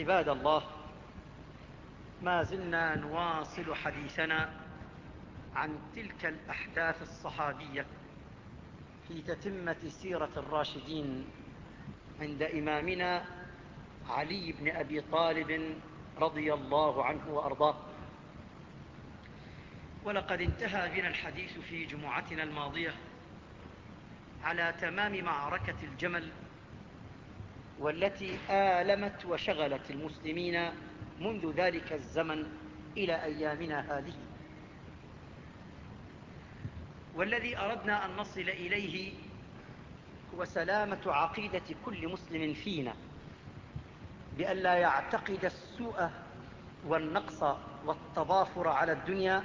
عباد الله ما زلنا نواصل حديثنا عن تلك الأحداث الصحابية في تتمة سيرة الراشدين عند إمامنا علي بن أبي طالب رضي الله عنه وأرضاه. ولقد انتهى بنا الحديث في جمعتنا الماضية على تمام معركة الجمل والتي آلمت وشغلت المسلمين منذ ذلك الزمن إلى أيامنا هذه. والذي أردنا أن نصل إليه هو سلامة عقيدة كل مسلم فينا بأن لا يعتقد السوء والنقص والتضافر على الدنيا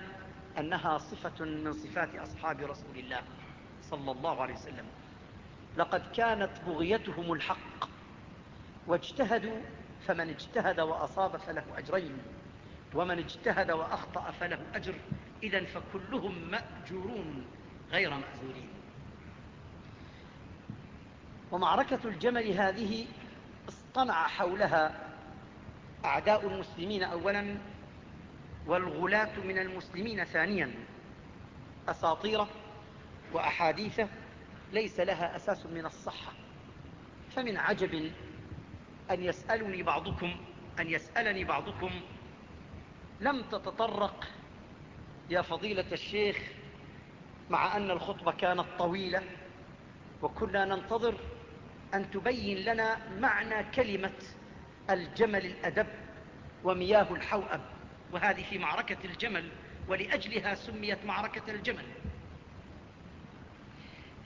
أنها صفة من صفات أصحاب رسول الله صلى الله عليه وسلم. لقد كانت بغيتهم الحق واجتهدوا فمن اجتهد وأصاب فله أجرين ومن اجتهد وأخطأ فله أجر. إذا فكلهم مأجورون غير مأزورين. ومعركة الجمل هذه اصطنع حولها أعداء المسلمين أولا والغلاة من المسلمين ثانيا. أساطير وأحاديث ليس لها أساس من الصحة فمن عجب أن يسألني بعضكم أن يسألني بعضكم. لم تتطرق يا فضيلة الشيخ مع أن الخطبة كانت طويلة وكنا ننتظر أن تبين لنا معنى كلمة الجمل الأدب ومياه الحوأب. وهذه في معركة الجمل ولأجلها سميت معركة الجمل.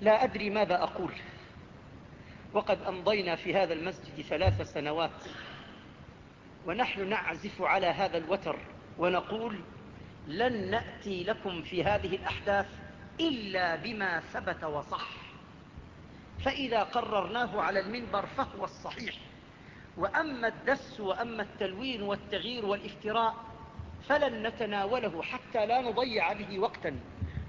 لا أدري ماذا أقول. وقد أمضينا في هذا المسجد ثلاث سنوات. ونحن نعزف على هذا الوتر ونقول لن نأتي لكم في هذه الأحداث إلا بما ثبت وصح. فإذا قررناه على المنبر فهو الصحيح. وأما الدس وأما التلوين والتغيير والافتراء فلن نتناوله حتى لا نضيع به وقتا.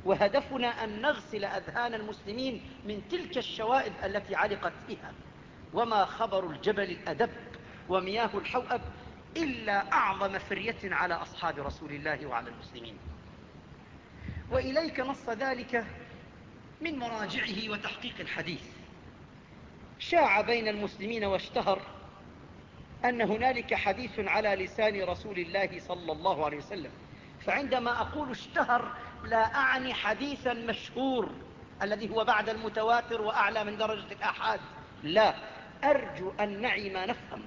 وهدفنا أن نغسل أذهان المسلمين من تلك الشوائب التي علقت بها. وما خبر الجبل الأدب ومياه الحوأب إلا أعظم فرية على أصحاب رسول الله وعلى المسلمين. وإليك نص ذلك من مراجعه وتحقيق الحديث. شاع بين المسلمين واشتهر أن هنالك حديث على لسان رسول الله صلى الله عليه وسلم. فعندما أقول اشتهر لا أعني حديثا مشهور الذي هو بعد المتواتر وأعلى من درجة الآحاد. لا أرجو أن نعي ما نفهم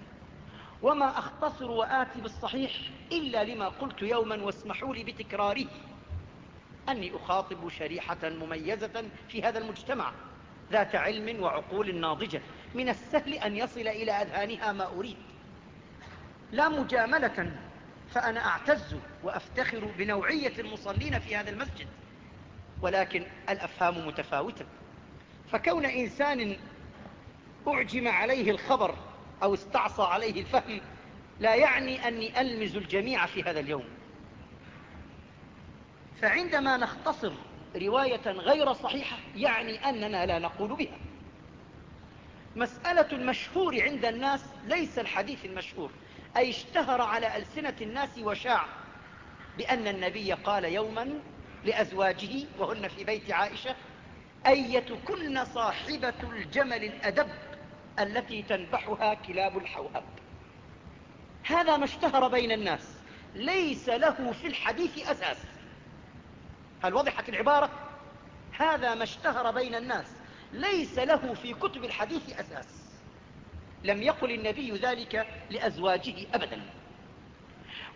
وما أختصر وآتي بالصحيح إلا لما قلت يوما واسمحوا لي بتكراره. أني أخاطب شريحة مميزة في هذا المجتمع ذات علم وعقول ناضجة. من السهل أن يصل إلى أذهانها ما أريد. لا مجاملة فأنا أعتز وأفتخر بنوعية المصلين في هذا المسجد ولكن الأفهام متفاوتة. فكون إنسان أعجم عليه الخبر أو استعصى عليه الفهم لا يعني أني ألمز الجميع في هذا اليوم. فعندما نختصر رواية غير صحيحة يعني أننا لا نقول بها. مسألة المشهور عند الناس ليس الحديث المشهور. أي اشتهر على ألسنة الناس وشاع بأن النبي قال يوما لأزواجه وهن في بيت عائشة أيتكن صاحبة الجمل الأدب التي تنبحها كلاب الحوهب. هذا ما اشتهر بين الناس ليس له في الحديث أساس. هل وضحت العبارة؟ هذا ما اشتهر بين الناس ليس له في كتب الحديث أساس. لم يقل النبي ذلك لأزواجه أبدا.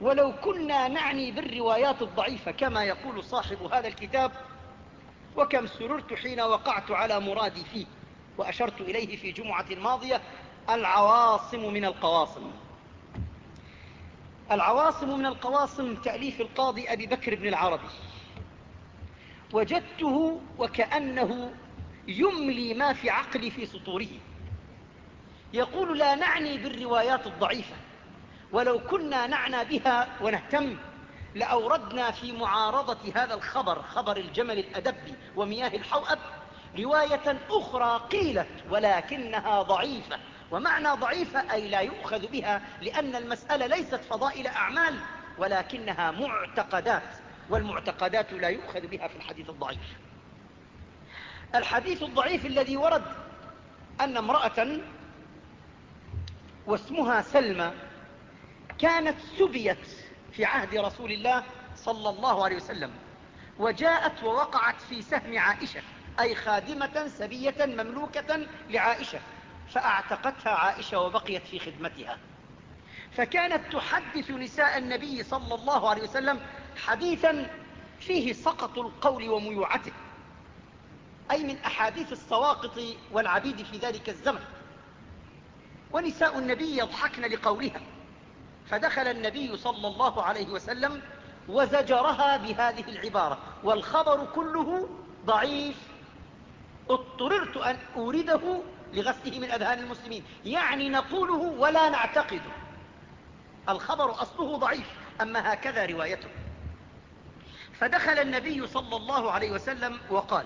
ولو كنا نعني بالروايات الضعيفة كما يقول صاحب هذا الكتاب وكم سررت حين وقعت على مرادي فيه وأشرت إليه في جمعة الماضية العواصم من القواصم. العواصم من القواصم تأليف القاضي أبي بكر بن العربي. وجدته وكأنه يملي ما في عقلي في سطوره. يقول لا نعني بالروايات الضعيفة ولو كنا نعنى بها ونهتم لأوردنا في معارضة هذا الخبر خبر الجمل الأدب ومياه الحوأب رواية أخرى قيلت ولكنها ضعيفة. ومعنى ضعيفة أي لا يؤخذ بها لأن المسألة ليست فضائل أعمال ولكنها معتقدات والمعتقدات لا يؤخذ بها في الحديث الضعيف. الحديث الضعيف الذي ورد أن امرأة واسمها سلمى كانت سبيت في عهد رسول الله صلى الله عليه وسلم وجاءت ووقعت في سهم عائشة أي خادمة سبية مملوكة لعائشة فأعتقتها عائشة وبقيت في خدمتها. فكانت تحدث نساء النبي صلى الله عليه وسلم حديثا فيه سقط القول وميوعته أي من أحاديث السواقط والعبيد في ذلك الزمن. ونساء النبي يضحكن لقولها. فدخل النبي صلى الله عليه وسلم وزجرها بهذه العبارة. والخبر كله ضعيف. اضطررت أن أورده لغسله من أذهان المسلمين. يعني نقوله ولا نعتقده. الخبر أصله ضعيف. أما هكذا روايته. فدخل النبي صلى الله عليه وسلم وقال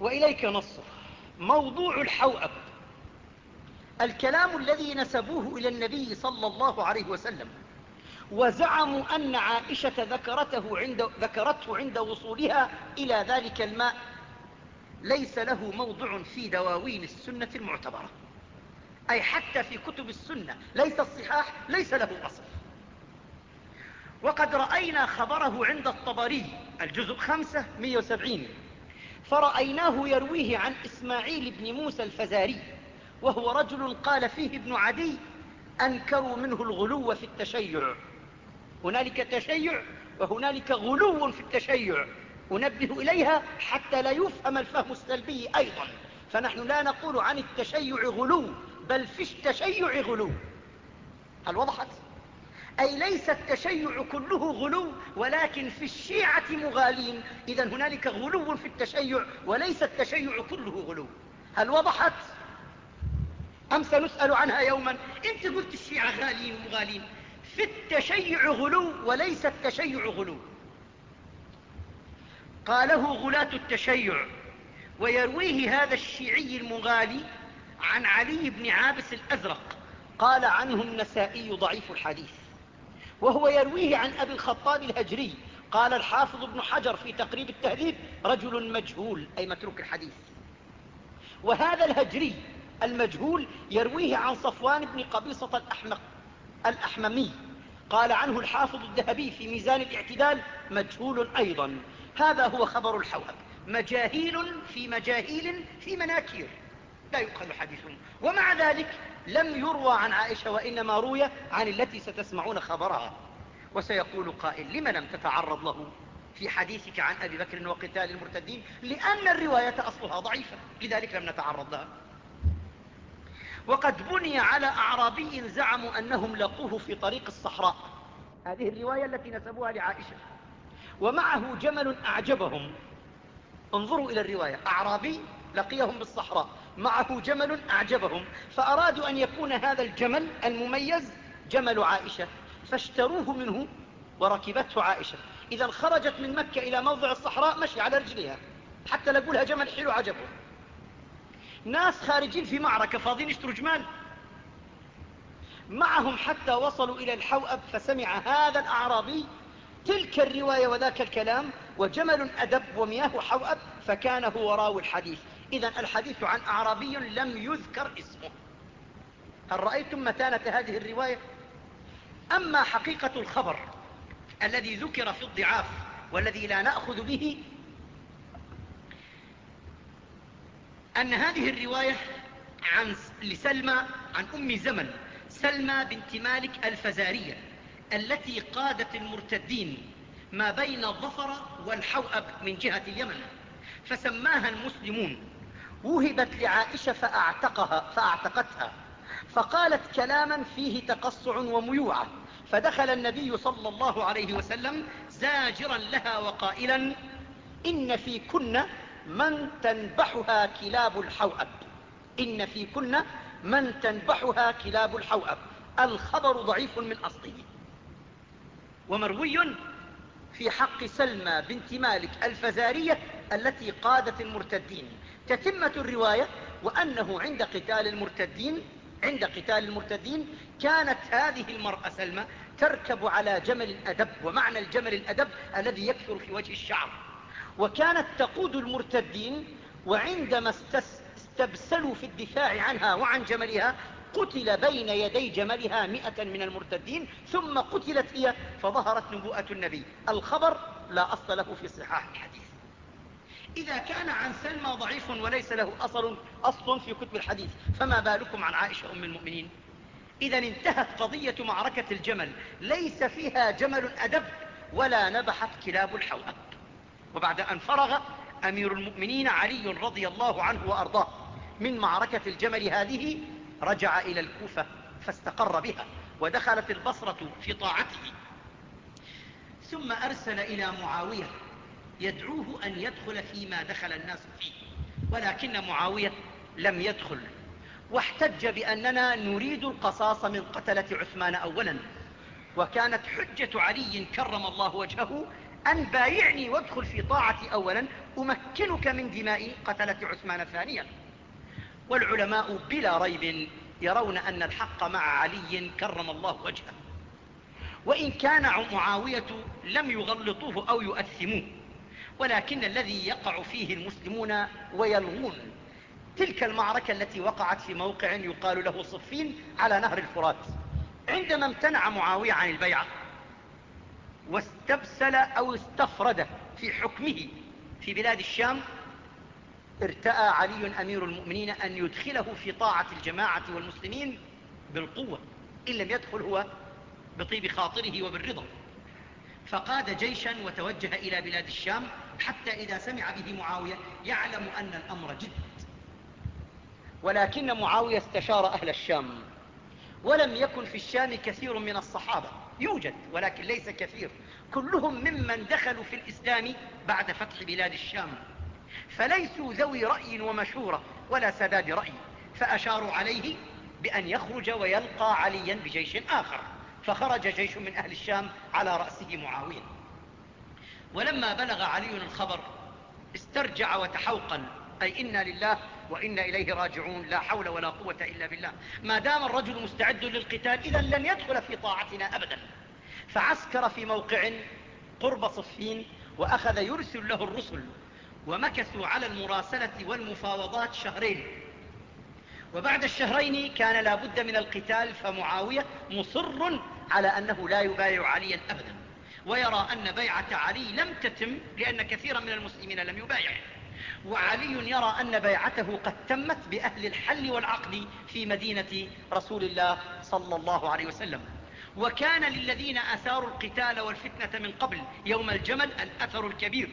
وإليك نصه موضوع الحوأب. الكلام الذي نسبوه إلى النبي صلى الله عليه وسلم وزعموا أن عائشة ذكرته عند, ذكرته عند وصولها إلى ذلك الماء ليس له موضع في دواوين السنة المعتبرة. أي حتى في كتب السنة ليس الصحاح ليس له أصل. وقد رأينا خبره عند الطبري الجزء خمسة مية وسبعين. فرأيناه يرويه عن إسماعيل بن موسى الفزاري وهو رجل قال فيه ابن عدي أنكروا منه الغلو في التشيع. هنالك تشيع وهنالك غلو في التشيع. أنبه إليها حتى لا يفهم الفهم السلبي أيضا. فنحن لا نقول عن التشيع غلو بل في التشيع غلو. هل وضحت؟ أي ليس التشيع كله غلو ولكن في الشيعة مغالين. إذا هنالك غلو في التشيع وليس التشيع كله غلو. هل وضحت؟ أم سنسأل عنها يوما؟ إنت قلت الشيعة غالين ومغالين في التشيع غلو وليس التشيع غلو. قاله غلاة التشيع ويرويه هذا الشيعي المغالي عن علي بن عابس الأزرق. قال عنه النسائي ضعيف الحديث. وهو يرويه عن أبي الخطاب الهجري. قال الحافظ ابن حجر في تقريب التهذيب رجل مجهول أي متروك الحديث. وهذا الهجري المجهول يرويه عن صفوان بن قبيصة الأحمق الأحممي. قال عنه الحافظ الذهبي في ميزان الاعتدال مجهول أيضا. هذا هو خبر الحوهب. مجاهيل في مجاهيل في مناكير. لا يؤخذ حديثهم. ومع ذلك لم يروى عن عائشة وإنما روي عن التي ستسمعون خبرها. وسيقول قائل لم لم تتعرض له في حديثك عن أبي بكر وقتال المرتدين؟ لأن الرواية أصلها ضعيفة لذلك لم نتعرض لها. وقد بني على أعرابي زعموا أنهم لقوه في طريق الصحراء. هذه الرواية التي نسبوها لعائشة. ومعه جمل أعجبهم. انظروا إلى الرواية. أعرابي لقيهم بالصحراء. معه جمل أعجبهم فأرادوا أن يكون هذا الجمل المميز جمل عائشة فاشتروه منه وركبته عائشة. إذا خرجت من مكة إلى موضع الصحراء مشي على رجلها حتى لقولها جمل حلو عجبه ناس خارجين في معركة فاضين يشتروا جمال. معهم حتى وصلوا إلى الحوأب فسمع هذا الأعرابي تلك الرواية وذاك الكلام وجمل أدب ومياه حوأب فكان هو راوي الحديث. إذا الحديث عن أعرابي لم يذكر اسمه. هل رأيتم متانة هذه الرواية؟ أما حقيقة الخبر الذي ذكر في الضعاف والذي لا نأخذ به أن هذه الرواية عن لسلمى عن أم زمن سلمى بنت مالك الفزارية التي قادت المرتدين ما بين الظفر والحوأب من جهة اليمن فسماها المسلمون. وهبت لعائشة فأعتقها فأعتقتها. فقالت كلاما فيه تقصع وميوعة. فدخل النبي صلى الله عليه وسلم زاجرا لها وقائلا إن في كن من تنبحها كلاب الحوأب. إن في كن من تنبحها كلاب الحوأب. الخبر ضعيف من أصله. ومروي في حق سلمى بنت مالك الفزارية التي قادت المرتدين. تتمة الرواية وأنه عند قتال المرتدين عند قتال المرتدين كانت هذه المرأة سلمى تركب على جمل الأدب ومعنى الجمل الأدب الذي يكثر في وجه الشعر. وكانت تقود المرتدين وعندما استبسلوا في الدفاع عنها وعن جملها قتل بين يدي جملها م من المرتدين ثم قتلت هي فظهرت نبوءة النبي. الخبر لا أصل له في صحاح الحديث. إذا كان عن سلمى ضعيف وليس له أصل, أصل في كتب الحديث. فما بالكم عن عائشة أم المؤمنين؟ إذا انتهت قضية معركة الجمل. ليس فيها جمل أدب ولا نبحت كلاب الحوأب. وبعد أن فرغ أمير المؤمنين علي رضي الله عنه وأرضاه من معركة الجمل هذه رجع إلى الكوفة فاستقر بها ودخلت البصرة في طاعته. ثم أرسل إلى معاوية يدعوه أن يدخل فيما دخل الناس فيه. ولكن معاوية لم يدخل. واحتج بأننا نريد القصاص من قتلة عثمان أولا. وكانت حجة علي كرم الله وجهه أن بايعني وادخل في طاعتي أولا أمكنك من دماء قتلة عثمان ثانيا. والعلماء بلا ريب يرون أن الحق مع علي كرم الله وجهه. وإن كان معاوية لم يغلطوه أو يؤثموه. ولكن الذي يقع فيه المسلمون ويلغون تلك المعركة التي وقعت في موقع يقال له صفين على نهر الفرات. عندما امتنع معاوية عن البيعة واستبسل أو استفرد في حكمه في بلاد الشام ارتأى علي أمير المؤمنين أن يدخله في طاعة الجماعة والمسلمين بالقوة إن لم يدخل هو بطيب خاطره وبالرضا. فقاد جيشا وتوجه إلى بلاد الشام حتى إذا سمع به معاوية يعلم أن الأمر جد. ولكن معاوية استشار أهل الشام ولم يكن في الشام كثير من الصحابة يوجد ولكن ليس كثير. كلهم ممن دخلوا في الإسلام بعد فتح بلاد الشام. فليسوا ذوي رأي ومشورة ولا سداد رأي. فأشاروا عليه بأن يخرج ويلقى عليا بجيش آخر. فخرج جيش من أهل الشام على رأسه معاوية. ولما بلغ علي الخبر استرجع وتحوقا أي إنا لله وإنا إليه راجعون. لا حول ولا قوة إلا بالله. ما دام الرجل مستعد للقتال إذا لن يدخل في طاعتنا أبدا. فعسكر في موقع قرب صفين وأخذ يرسل له الرسل ومكثوا على المراسلة والمفاوضات شهرين. وبعد الشهرين كان لا بد من القتال فمعاوية مصر على أنه لا يبايع عليا أبدا. ويرى أن بيعة علي لم تتم لأن كثيرا من المسلمين لم يبايع وعلي يرى أن بيعته قد تمت بأهل الحل والعقد في مدينة رسول الله صلى الله عليه وسلم. وكان للذين أثاروا القتال والفتنة من قبل يوم الجمل الأثر الكبير.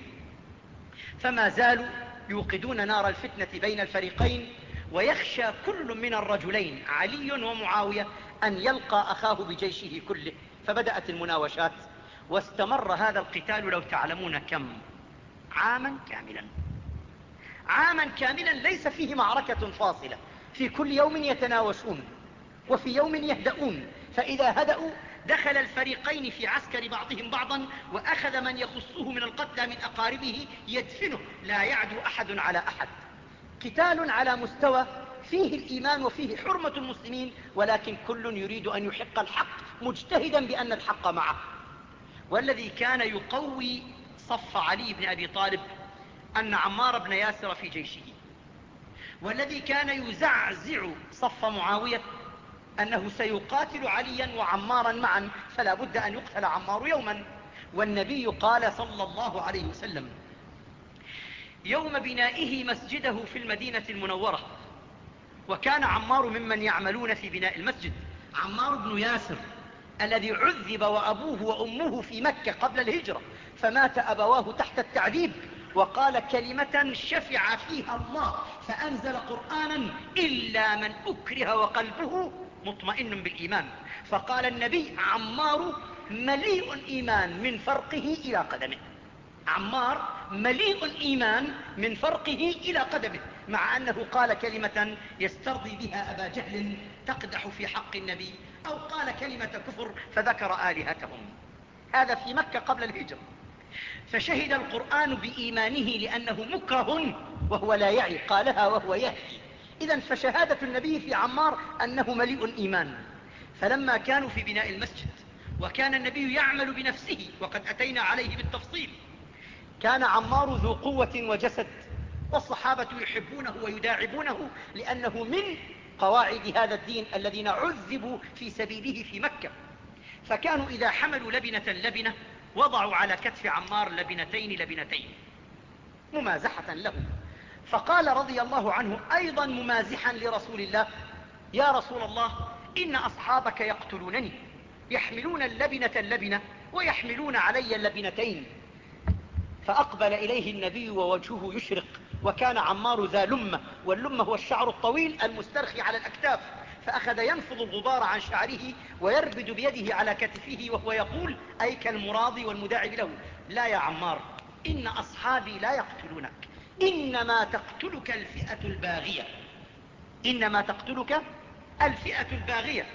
فما زالوا يوقدون نار الفتنة بين الفريقين ويخشى كل من الرجلين علي ومعاوية أن يلقى أخاه بجيشه كله. فبدأت المناوشات واستمر هذا القتال لو تعلمون كم؟ عاما كاملا. عاما كاملا ليس فيه معركة فاصلة. في كل يوم يتناوشون وفي يوم يهدؤون. فإذا هدأوا دخل الفريقين في عسكر بعضهم بعضا وأخذ من يخصه من القتلى من أقاربه يدفنه. لا يعدو أحد على أحد. قتال على مستوى فيه الإيمان وفيه حرمة المسلمين ولكن كل يريد أن يحق الحق مجتهدا بأن الحق معه. والذي كان يقوي صف علي بن أبي طالب أن عمار بن ياسر في جيشه. والذي كان يزعزع صف معاوية أنه سيقاتل عليا وعمارا معا فلا بد أن يقتل عمار يوما. والنبي قال صلى الله عليه وسلم يوم بنائه مسجده في المدينة المنورة وكان عمار ممن يعملون في بناء المسجد. عمار بن ياسر الذي عذب وأبوه وأمه في مكة قبل الهجرة فمات أبواه تحت التعذيب وقال كلمة شفع فيها الله فأنزل قرآنا إلا من أكره وقلبه مطمئن بالإيمان. فقال النبي عمار مليء إيمان من فرقه إلى قدمه. عمار مليء الإيمان من فرقه إلى قدمه مع أنه قال كلمة يسترضي بها أبا جهل تقدح في حق النبي أو قال كلمة كفر فذكر آلهتهم. هذا في مكة قبل الهجرة. فشهد القرآن بإيمانه لأنه مكره وهو لا يعي قالها وهو يهدي. إذا فشهادة النبي في عمار أنه مليء إيمان. فلما كانوا في بناء المسجد وكان النبي يعمل بنفسه وقد أتينا عليه بالتفصيل. كان عمار ذو قوة وجسد والصحابة يحبونه ويداعبونه لأنه من قواعد هذا الدين الذين عذبوا في سبيله في مكة. فكانوا إذا حملوا لبنة لبنة وضعوا على كتف عمار لبنتين لبنتين ممازحة له. فقال رضي الله عنه أيضا ممازحا لرسول الله يا رسول الله إن أصحابك يقتلونني يحملون اللبنة اللبنة ويحملون علي اللبنتين. فأقبل إليه النبي ووجهه يشرق وكان عمار ذا لمة واللمة هو الشعر الطويل المسترخي على الأكتاف فأخذ ينفض الغبار عن شعره ويربد بيده على كتفه وهو يقول أي كالمراضي والمداعب له. لا يا عمار إن أصحابي لا يقتلونك. إنما تقتلك الفئة الباغية. إنما تقتلك الفئة الباغية.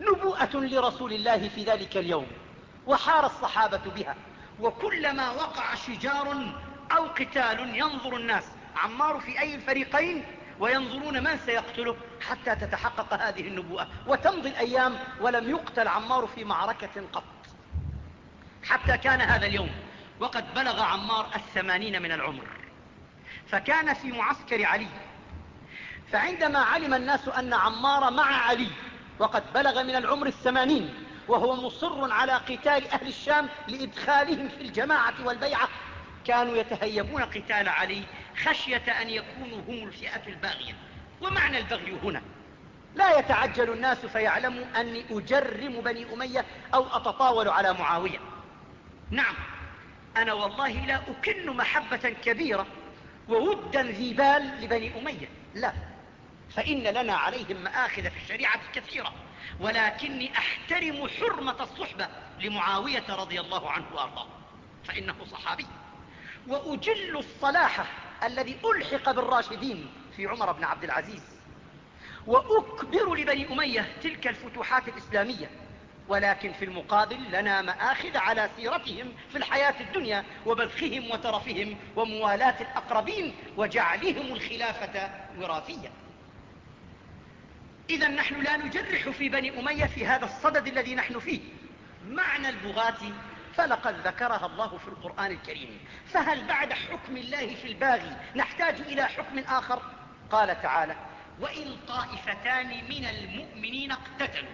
نبوءة لرسول الله في ذلك اليوم وحار الصحابة بها وكلما وقع شجار أو قتال ينظر الناس عمار في أي الفريقين وينظرون من سيقتله حتى تتحقق هذه النبوءة. وتمضي الأيام ولم يقتل عمار في معركة قط. حتى كان هذا اليوم وقد بلغ عمار الثمانين من العمر. فكان في معسكر علي. فعندما علم الناس أن عمار مع علي وقد بلغ من العمر الثمانين وهو مصر على قتال أهل الشام لإدخالهم في الجماعة والبيعة كانوا يتهيبون قتال علي خشية أن يكونوا هم الفئة الباغية. ومعنى البغي هنا؟ لا يتعجل الناس فيعلموا أني أجرم بني أمية أو أتطاول على معاوية. نعم أنا والله لا أكن محبة كبيرة وودا ذي بال لبني أمية. لا فإن لنا عليهم مآخذ في الشريعة كثيرة. ولكني أحترم حرمة الصحبة لمعاوية رضي الله عنه وأرضاه. فإنه صحابي. وأجل الصلاح الذي ألحق بالراشدين في عمر بن عبد العزيز. وأكبر لبني أمية تلك الفتوحات الإسلامية. ولكن في المقابل لنا مآخذ على سيرتهم في الحياة الدنيا وبذخهم وترفهم وموالاة الأقربين وجعلهم الخلافة وراثية. إذا نحن لا نجرح في بني أمية في هذا الصدد الذي نحن فيه. معنى البغاة فلقد ذكرها الله في القرآن الكريم. فهل بعد حكم الله في الباغي نحتاج إلى حكم آخر؟ قال تعالى وإن طائفتان من المؤمنين اقتتلوا.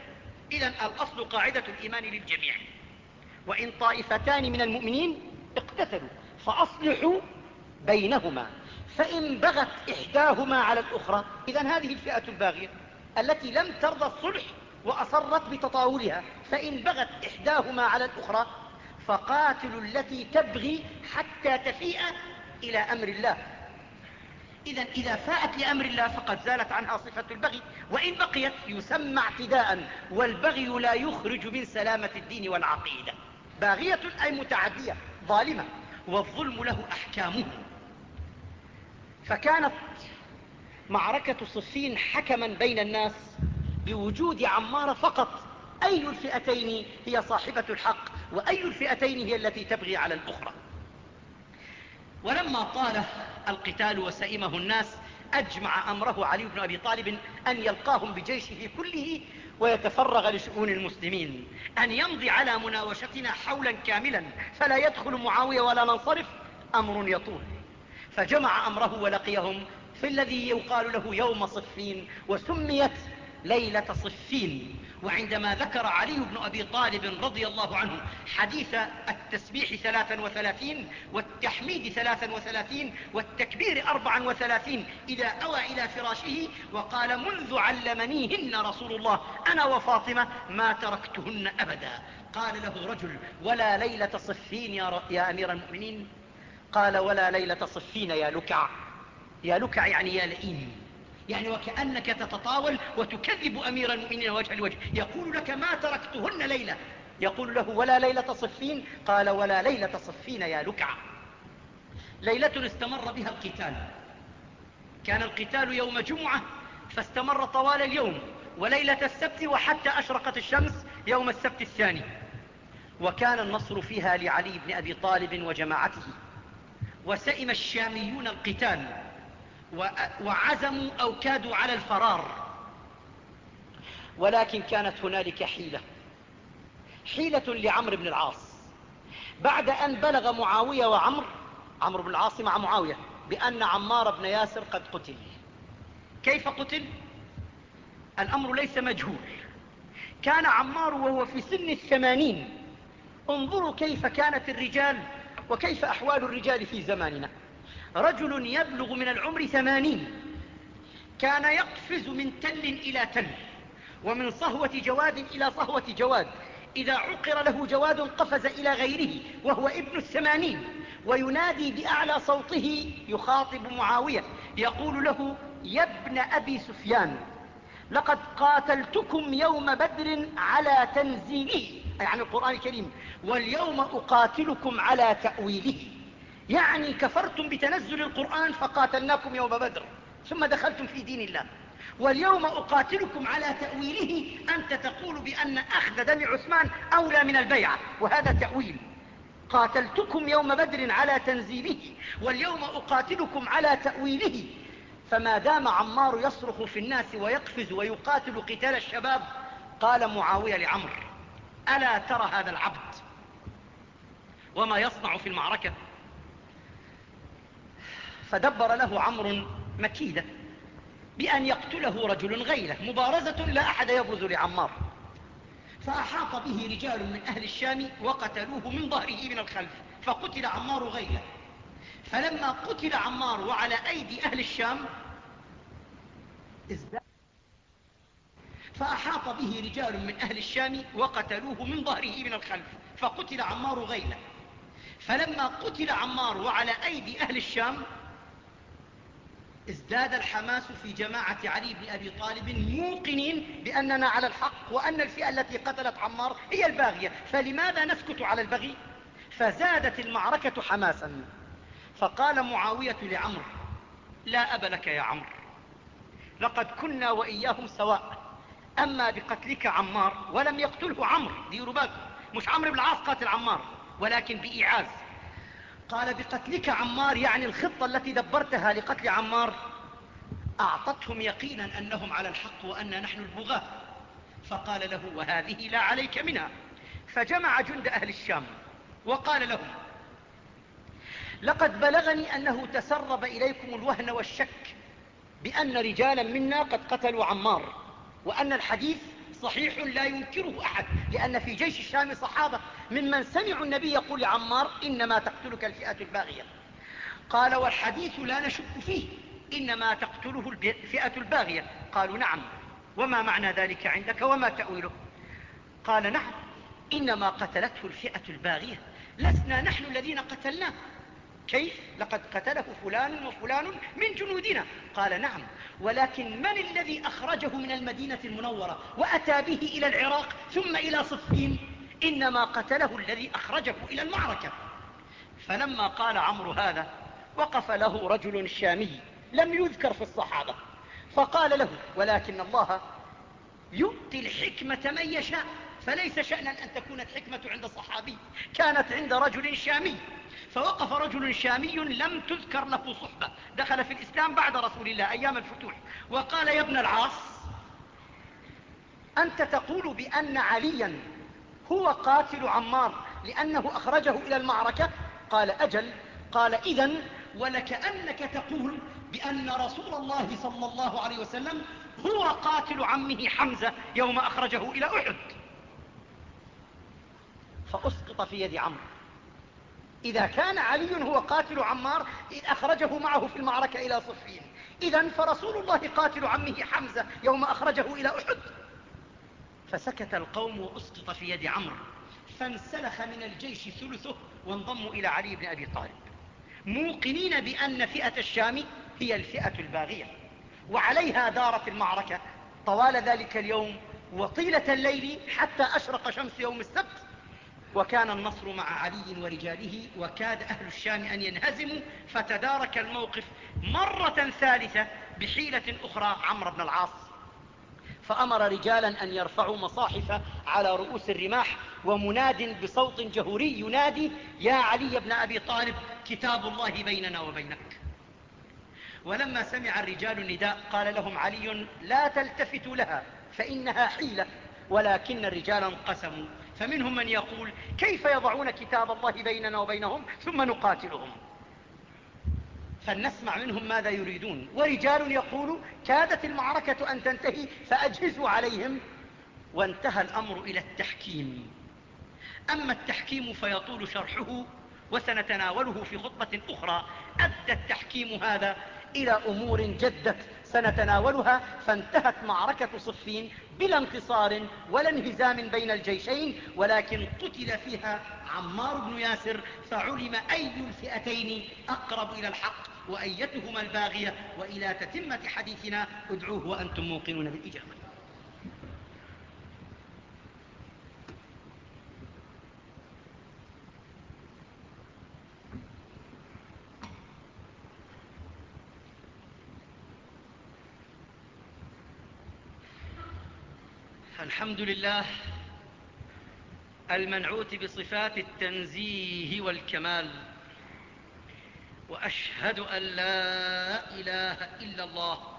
إذا الأصل قاعدة الإيمان للجميع. وإن طائفتان من المؤمنين اقتتلوا فأصلحوا بينهما. فإن بغت إحداهما على الأخرى إذا هذه الفئة الباغية التي لم ترضى الصلح وأصرت بتطاولها فإن بغت إحداهما على الأخرى فقاتلوا التي تبغي حتى تفيء إلى أمر الله. إذا إذا فاءت لأمر الله فقد زالت عنها صفة البغي وإن بقيت يسمى اعتداء والبغي لا يخرج من سلامة الدين والعقيدة. باغية أي متعدية ظالمة والظلم له أحكامه. فكانت معركة صفين حكما بين الناس بوجود عمار فقط. أي الفئتين هي صاحبة الحق؟ وأي الفئتين هي التي تبغي على الأخرى؟ ولما طال القتال وسئمه الناس أجمع أمره علي بن أبي طالب أن يلقاهم بجيشه كله ويتفرغ لشؤون المسلمين أن يمضي على مناوشتنا حولا كاملا فلا يدخل معاوية ولا ننصرف أمر يطول. فجمع أمره ولقيهم في الذي يقال له يوم صفين وسميت ليلة صفين وعندما ذكر علي بن أبي طالب رضي الله عنه حديث التسبيح ثلاثا وثلاثين والتحميد ثلاثا وثلاثين والتكبير أربعا وثلاثين إذا أوى إلى فراشه وقال منذ علمنيهن رسول الله أنا وفاطمة ما تركتهن أبدا. قال له رجل ولا ليلة صفين يا, يا أمير المؤمنين؟ قال ولا ليلة صفين يا لكع. يا لكع يعني يا لئيم. يعني وكأنك تتطاول وتكذب أمير المؤمنين وجه لوجه. يقول لك ما تركتهن ليلة. يقول له ولا ليلة صفين؟ قال ولا ليلة صفين يا لكع ليلة استمر بها القتال. كان القتال يوم جمعة فاستمر طوال اليوم وليلة السبت وحتى أشرقت الشمس يوم السبت الثاني. وكان النصر فيها لعلي بن أبي طالب وجماعته. وسئم الشاميون القتال. وعزموا أو كادوا على الفرار. ولكن كانت هنالك حيلة. حيلة لعمرو بن العاص. بعد أن بلغ معاوية وعمر عمرو بن العاص مع معاوية بأن عمار بن ياسر قد قتل. كيف قتل؟ الأمر ليس مجهول. كان عمار وهو في سن الثمانين. انظروا كيف كانت الرجال وكيف أحوال الرجال في زماننا. رجل يبلغ من العمر ثمانين كان يقفز من تل إلى تل ومن صهوة جواد إلى صهوة جواد. إذا عقر له جواد قفز إلى غيره وهو ابن الثمانين وينادي بأعلى صوته يخاطب معاوية يقول له يا ابن أبي سفيان لقد قاتلتكم يوم بدر على تنزيله يعني القرآن الكريم واليوم أقاتلكم على تأويله يعني كفرتم بتنزل القرآن فقاتلناكم يوم بدر ثم دخلتم في دين الله. واليوم أقاتلكم على تأويله أنت تقول بأن أخذ دم عثمان أولى من البيعة وهذا تأويل. قاتلتكم يوم بدر على تنزيله واليوم أقاتلكم على تأويله. فما دام عمار يصرخ في الناس ويقفز ويقاتل قتال الشباب قال معاوية لعمر ألا ترى هذا العبد؟ وما يصنع في المعركة؟ فدبر له عمرو مكيدة بأن يقتله رجل غيره مبارزة لا أحد يبرز لعمار. فأحاط به رجال من أهل الشام وقتلوه من ظهره من الخلف فقتل عمار غيره فلما قتل عمار وعلى أيدي أهل الشام فأحاط به رجال من أهل الشام وقتلوه من ظهره من الخلف فقتل عمار غيلة. فلما قتل عمار وعلى أيدي أهل الشام ازداد الحماس في جماعة علي بن أبي طالب موقنين بأننا على الحق وأن الفئة التي قتلت عمار هي الباغية. فلماذا نسكت على البغي؟ فزادت المعركة حماسا. فقال معاوية لعمر لا أب لك يا عمرو لقد كنا وإياهم سواء أما بقتلك عمار ولم يقتله عمرو. دي رباك مش عمرو بن العاص قاتل عمار ولكن بإيعاز قال بقتلك عمار يعني الخطة التي دبرتها لقتل عمار؟ أعطتهم يقينا أنهم على الحق وأن نحن البغاة. فقال له وهذه لا عليك منها. فجمع جند أهل الشام وقال لهم لقد بلغني أنه تسرب إليكم الوهن والشك بأن رجالا منا قد قتلوا عمار وأن الحديث صحيح لا ينكره أحد لأن في جيش الشام صحابة ممن سمعوا النبي يقول لعمار إنما تقتلك الفئة الباغية. قال والحديث لا نشك فيه إنما تقتله الفئة الباغية. قالوا نعم وما معنى ذلك عندك وما تأويله؟ قال نعم إنما قتلته الفئة الباغية. لسنا نحن الذين قتلناه. كيف؟ لقد قتله فلان وفلان من جنودنا. قال نعم ولكن من الذي أخرجه من المدينة المنورة وأتى به إلى العراق ثم إلى صفين؟ إنما قتله الذي أخرجه إلى المعركة. فلما قال عمرو هذا وقف له رجل شامي لم يذكر في الصحابة. فقال له ولكن الله يؤتي الحكمة من يشاء. فليس شأنا أن تكون الحكمة عند صحابي كانت عند رجل شامي. فوقف رجل شامي لم تذكر له صحبة. دخل في الإسلام بعد رسول الله أيام الفتوح. وقال يا ابن العاص أنت تقول بأن عليا هو قاتل عمار لأنه أخرجه إلى المعركة؟ قال أجل قال إذا ولكأنك تقول بأن رسول الله صلى الله عليه وسلم هو قاتل عمه حمزة يوم أخرجه إلى أحد فأسقط في يد عمرو. إذا كان علي هو قاتل عمار إذ أخرجه معه في المعركة إلى صفين. إذا فرسول الله قاتل عمه حمزة يوم أخرجه إلى أحد. فسكت القوم وأسقط في يد عمرو. فانسلخ من الجيش ثلثه وانضموا إلى علي بن أبي طالب. موقنين بأن فئة الشام هي الفئة الباغية. وعليها دارت المعركة طوال ذلك اليوم وطيلة الليل حتى أشرق شمس يوم السبت. وكان النصر مع علي ورجاله وكاد أهل الشام أن ينهزموا فتدارك الموقف مرة ثالثة بحيلة أخرى عمرو بن العاص. فأمر رجالا أن يرفعوا مصاحف على رؤوس الرماح ومناد بصوت جهوري ينادي يا علي بن أبي طالب كتاب الله بيننا وبينك. ولما سمع الرجال النداء قال لهم علي لا تلتفتوا لها فإنها حيلة ولكن الرجال انقسموا. فمنهم من يقول كيف يضعون كتاب الله بيننا وبينهم ثم نقاتلهم؟ فلنسمع منهم ماذا يريدون. ورجال يقول كادت المعركة أن تنتهي فأجهزوا عليهم. وانتهى الأمر إلى التحكيم. أما التحكيم فيطول شرحه وسنتناوله في خطبة أخرى. أدى التحكيم هذا إلى أمور جدت سنتناولها فانتهت معركة صفين بلا انتصار ولا انهزام بين الجيشين ولكن قتل فيها عمار بن ياسر فعلم أي الفئتين أقرب إلى الحق وأيتهما الباغية. وإلى تتمة حديثنا ادعوه وأنتم موقنون بالإجابة. الحمد لله المنعوت بصفات التنزيه والكمال وأشهد أن لا إله إلا الله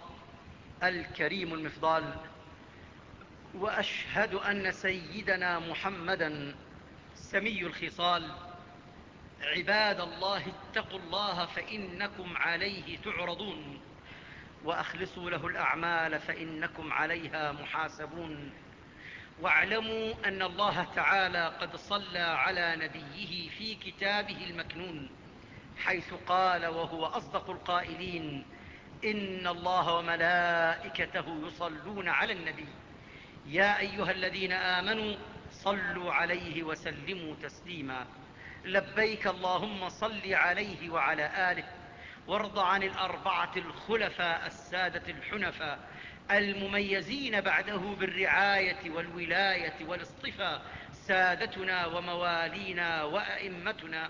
الكريم المفضال وأشهد أن سيدنا محمدا سمي الخصال. عباد الله اتقوا الله فإنكم عليه تعرضون وأخلصوا له الأعمال فإنكم عليها محاسبون. واعلموا أن الله تعالى قد صلى على نبيه في كتابه المكنون حيث قال وهو أصدق القائلين إن الله وملائكته يصلون على النبي. يا أيها الذين آمنوا صلوا عليه وسلموا تسليما. لبيك اللهم صل عليه وعلى آله وارض عن الأربعة الخلفاء السادة الحنفاء المميزين بعده بالرعاية والولاية والاصطفاء سادتنا وموالينا وأئمتنا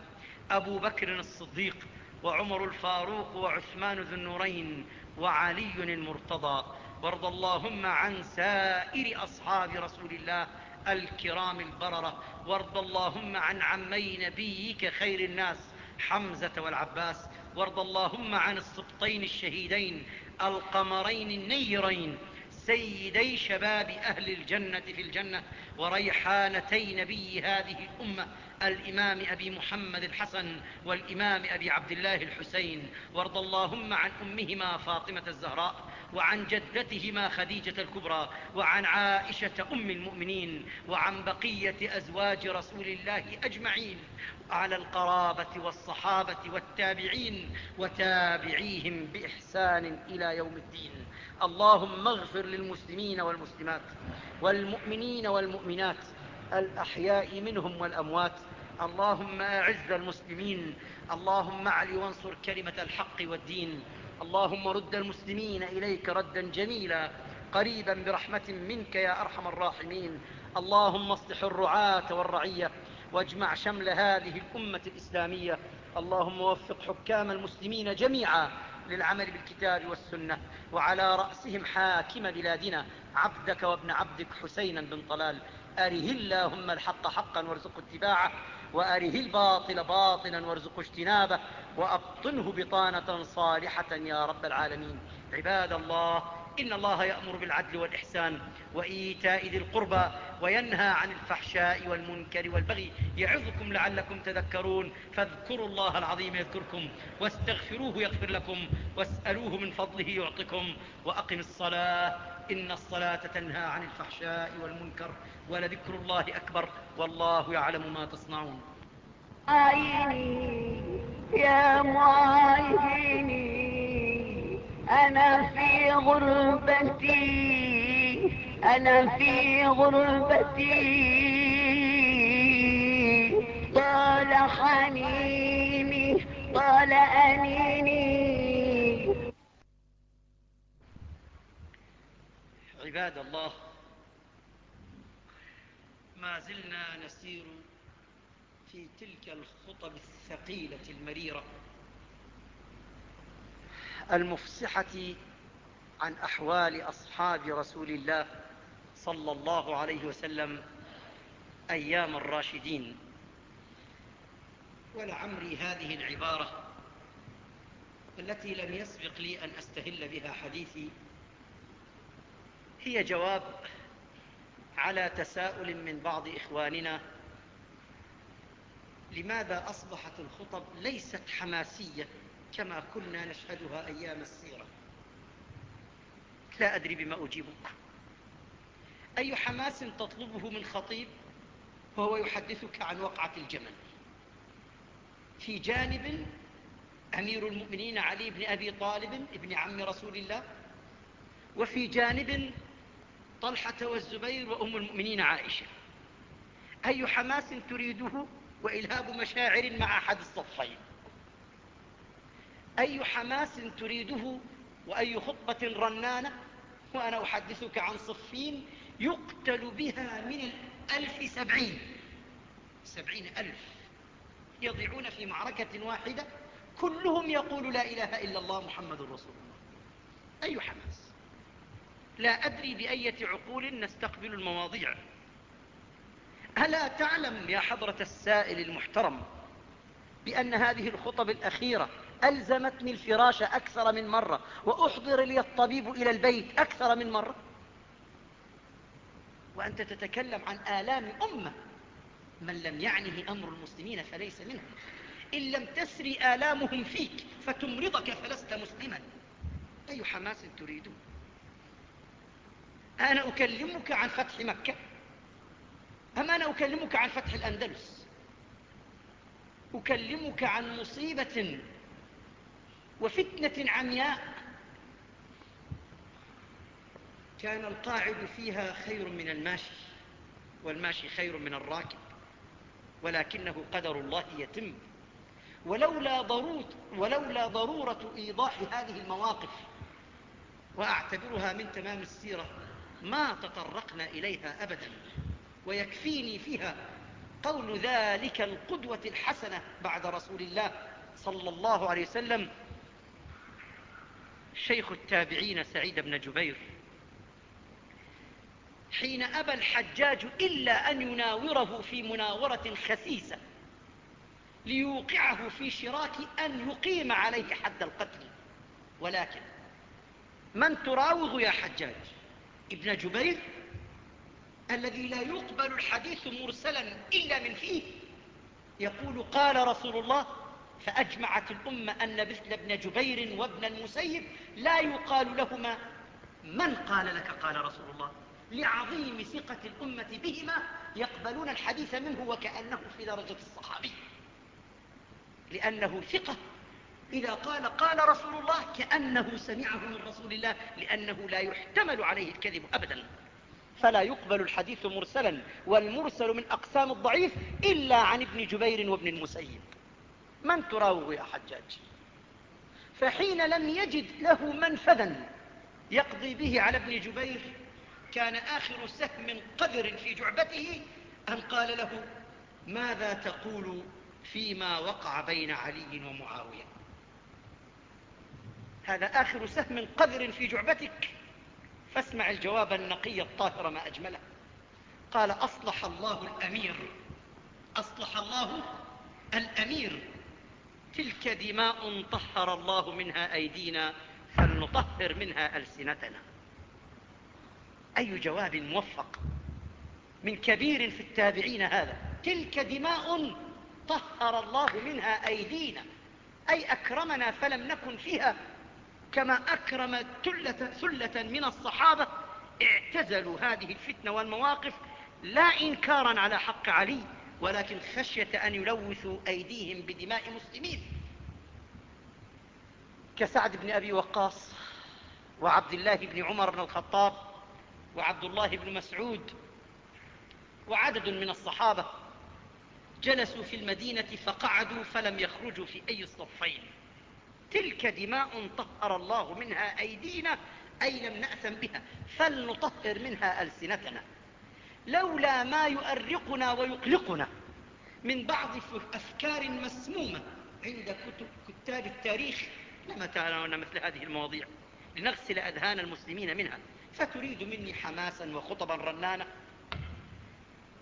أبو بكر الصديق وعمر الفاروق وعثمان ذو النورين وعلي المرتضى. وارض اللهم عن سائر أصحاب رسول الله الكرام البررة. وارض اللهم عن عمي نبيك خير الناس حمزة والعباس. وارض اللهم عن السبطين الشهيدين القمرين النيرين سيدي شباب أهل الجنة في الجنة وريحانتي نبي هذه الأمة الإمام أبي محمد الحسن والإمام أبي عبد الله الحسين. وارض اللهم عن أمهما فاطمة الزهراء وعن جدتهما خديجة الكبرى وعن عائشة أم المؤمنين وعن بقية أزواج رسول الله أجمعين على القرابة والصحابة والتابعين وتابعيهم بإحسان إلى يوم الدين. اللهم اغفر للمسلمين والمسلمات والمؤمنين والمؤمنات الأحياء منهم والأموات. اللهم أعز المسلمين. اللهم اعل وانصر كلمة الحق والدين. اللهم رد المسلمين إليك ردا جميلا قريبا برحمة منك يا أرحم الراحمين. اللهم اصلح الرعاة والرعية واجمع شمل هذه الأمة الإسلامية. اللهم وفق حكام المسلمين جميعا للعمل بالكتاب والسنة وعلى رأسهم حاكم بلادنا. عبدك وابن عبدك حسينا بن طلال. أره اللهم الحق حقا وارزق اتباعه. وأره الباطل باطلا وارزق اجتنابه وأبطنه بطانة صالحة يا رب العالمين. عباد الله إن الله يأمر بالعدل والإحسان وإيتاء ذي القربى وينهى عن الفحشاء والمنكر والبغي يعظكم لعلكم تذكرون. فاذكروا الله العظيم يذكركم واستغفروه يغفر لكم واسألوه من فضله يعطكم وأقم الصلاة. إن الصلاة تنهى عن الفحشاء والمنكر ولذكر الله أكبر والله يعلم ما تصنعون. عيني يا معيني أنا في غربتي أنا في غربتي. طال حنيني طال أنيني. عباد الله ما زلنا نسير في تلك الخطب الثقيلة المريرة المفسحة عن أحوال أصحاب رسول الله صلى الله عليه وسلم أيام الراشدين. ولعمري هذه العبارة التي لم يسبق لي أن أستهل بها حديثي هي جواب على تساؤل من بعض إخواننا لماذا أصبحت الخطب ليست حماسية كما كنا نشهدها أيام السيرة؟ لا أدري بما أجيبك. أي حماس تطلبه من خطيب وهو يحدثك عن وقعة الجمل؟ في جانب أمير المؤمنين علي بن أبي طالب ابن عم رسول الله وفي جانب طلحة والزبير وأم المؤمنين عائشة. أي حماس تريده وإلهاب مشاعر مع أحد الصفين. أي حماس تريده وأي خطبة رنانة وأنا أحدثك عن صفين يقتل بها من الألف سبعين. سبعين ألف. يضيعون في معركة واحدة كلهم يقول لا إله إلا الله محمد رسول الله. أي حماس؟ لا أدري بأية عقول نستقبل المواضيع. ألا تعلم يا حضرة السائل المحترم بأن هذه الخطب الأخيرة ألزمتني الفراش أكثر من مرة وأحضر لي الطبيب إلى البيت أكثر من مرة؟ وأنت تتكلم عن آلام أمة. من لم يعنه أمر المسلمين فليس منهم إن لم تسري آلامهم فيك فتمرضك فلست مسلما. أي حماس تريدون؟ أنا أكلمك عن فتح مكة؟ أم أنا أكلمك عن فتح الأندلس؟ أكلمك عن مصيبة وفتنة عمياء؟ كان القاعد فيها خير من الماشي والماشي خير من الراكب ولكنه قدر الله يتم. ولولا ضرورة, ولولا ضرورة إيضاح هذه المواقف وأعتبرها من تمام السيرة. ما تطرقنا إليها أبدا ويكفيني فيها قول ذلك القدوة الحسنة بعد رسول الله صلى الله عليه وسلم. شيخ التابعين سعيد بن جبير حين أبى الحجاج إلا أن يناوره في مناورة خسيسة ليوقعه في شراك أن يقيم عليه حد القتل. ولكن من تراوغ يا حجاج؟ ابن جبير الذي لا يقبل الحديث مرسلا إلا من فيه يقول قال رسول الله فأجمعت الأمة أن مثل ابن جبير وابن المسيب لا يقال لهما. من قال لك؟ قال رسول الله لعظيم ثقة الأمة بهما يقبلون الحديث منه وكأنه في درجة الصحابي لأنه ثقة إذا قال قال رسول الله كأنه سمعه من رسول الله لأنه لا يحتمل عليه الكذب أبدا. فلا يقبل الحديث مرسلا والمرسل من أقسام الضعيف إلا عن ابن جبير وابن المسيب. من تراوغ يا حجاج؟ فحين لم يجد له منفذا يقضي به على ابن جبير كان آخر سهم قذر في جعبته أن قال له ماذا تقول فيما وقع بين علي ومعاوية؟ هذا آخر سهم قذر في جعبتك. فاسمع الجواب النقي الطاهر ما أجمله. قال أصلح الله الأمير. أصلح الله الأمير. تلك دماء طهر الله منها أيدينا فلنطهر منها ألسنتنا. أي جواب موفق من كبير في التابعين هذا؟ تلك دماء طهر الله منها أيدينا. أي أكرمنا فلم نكن فيها كما أكرم ثلة, من الصحابة اعتزلوا هذه الفتنة والمواقف لا إنكارا على حق علي ولكن خشية أن يلوثوا أيديهم بدماء مسلمين. كسعد بن أبي وقاص وعبد الله بن عمر بن الخطاب وعبد الله بن مسعود وعدد من الصحابة جلسوا في المدينة فقعدوا فلم يخرجوا في أي الصفين. تلك دماء طهر الله منها أيدينا أي لم نأثم بها فلنطهر منها ألسنتنا. لولا ما يؤرقنا ويقلقنا من بعض أفكار مسمومة عند كتب كتاب التاريخ. لما تعنون مثل هذه المواضيع لنغسل أذهان المسلمين منها. فتريد مني حماسا وخطبا رنانة.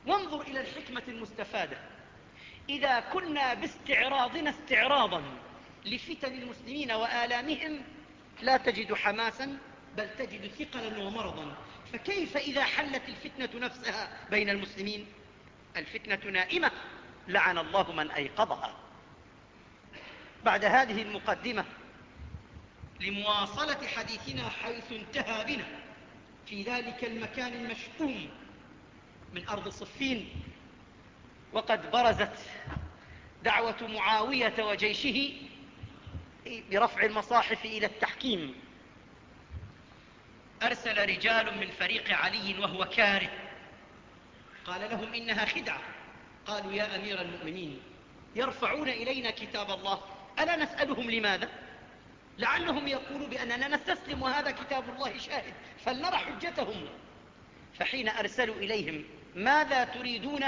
وانظر إلى الحكمة المستفادة. إذا كنا باستعراضنا استعراضا لفتن المسلمين وآلامهم لا تجد حماسا بل تجد ثقلا ومرضا. فكيف إذا حلت الفتنة نفسها بين المسلمين؟ الفتنة نائمة. لعن الله من أيقظها. بعد هذه المقدمة لمواصلة حديثنا حيث انتهى بنا في ذلك المكان المشؤوم من أرض صفين وقد برزت دعوة معاوية وجيشه برفع المصاحف إلى التحكيم. أرسل رجال من فريق علي وهو كاره قال لهم إنها خدعة. قالوا يا أمير المؤمنين يرفعون إلينا كتاب الله. ألا نسألهم لماذا؟ لعلهم يقولوا بأننا نستسلم وهذا كتاب الله شاهد فلنرى حجتهم. فحين أرسلوا إليهم ماذا تريدون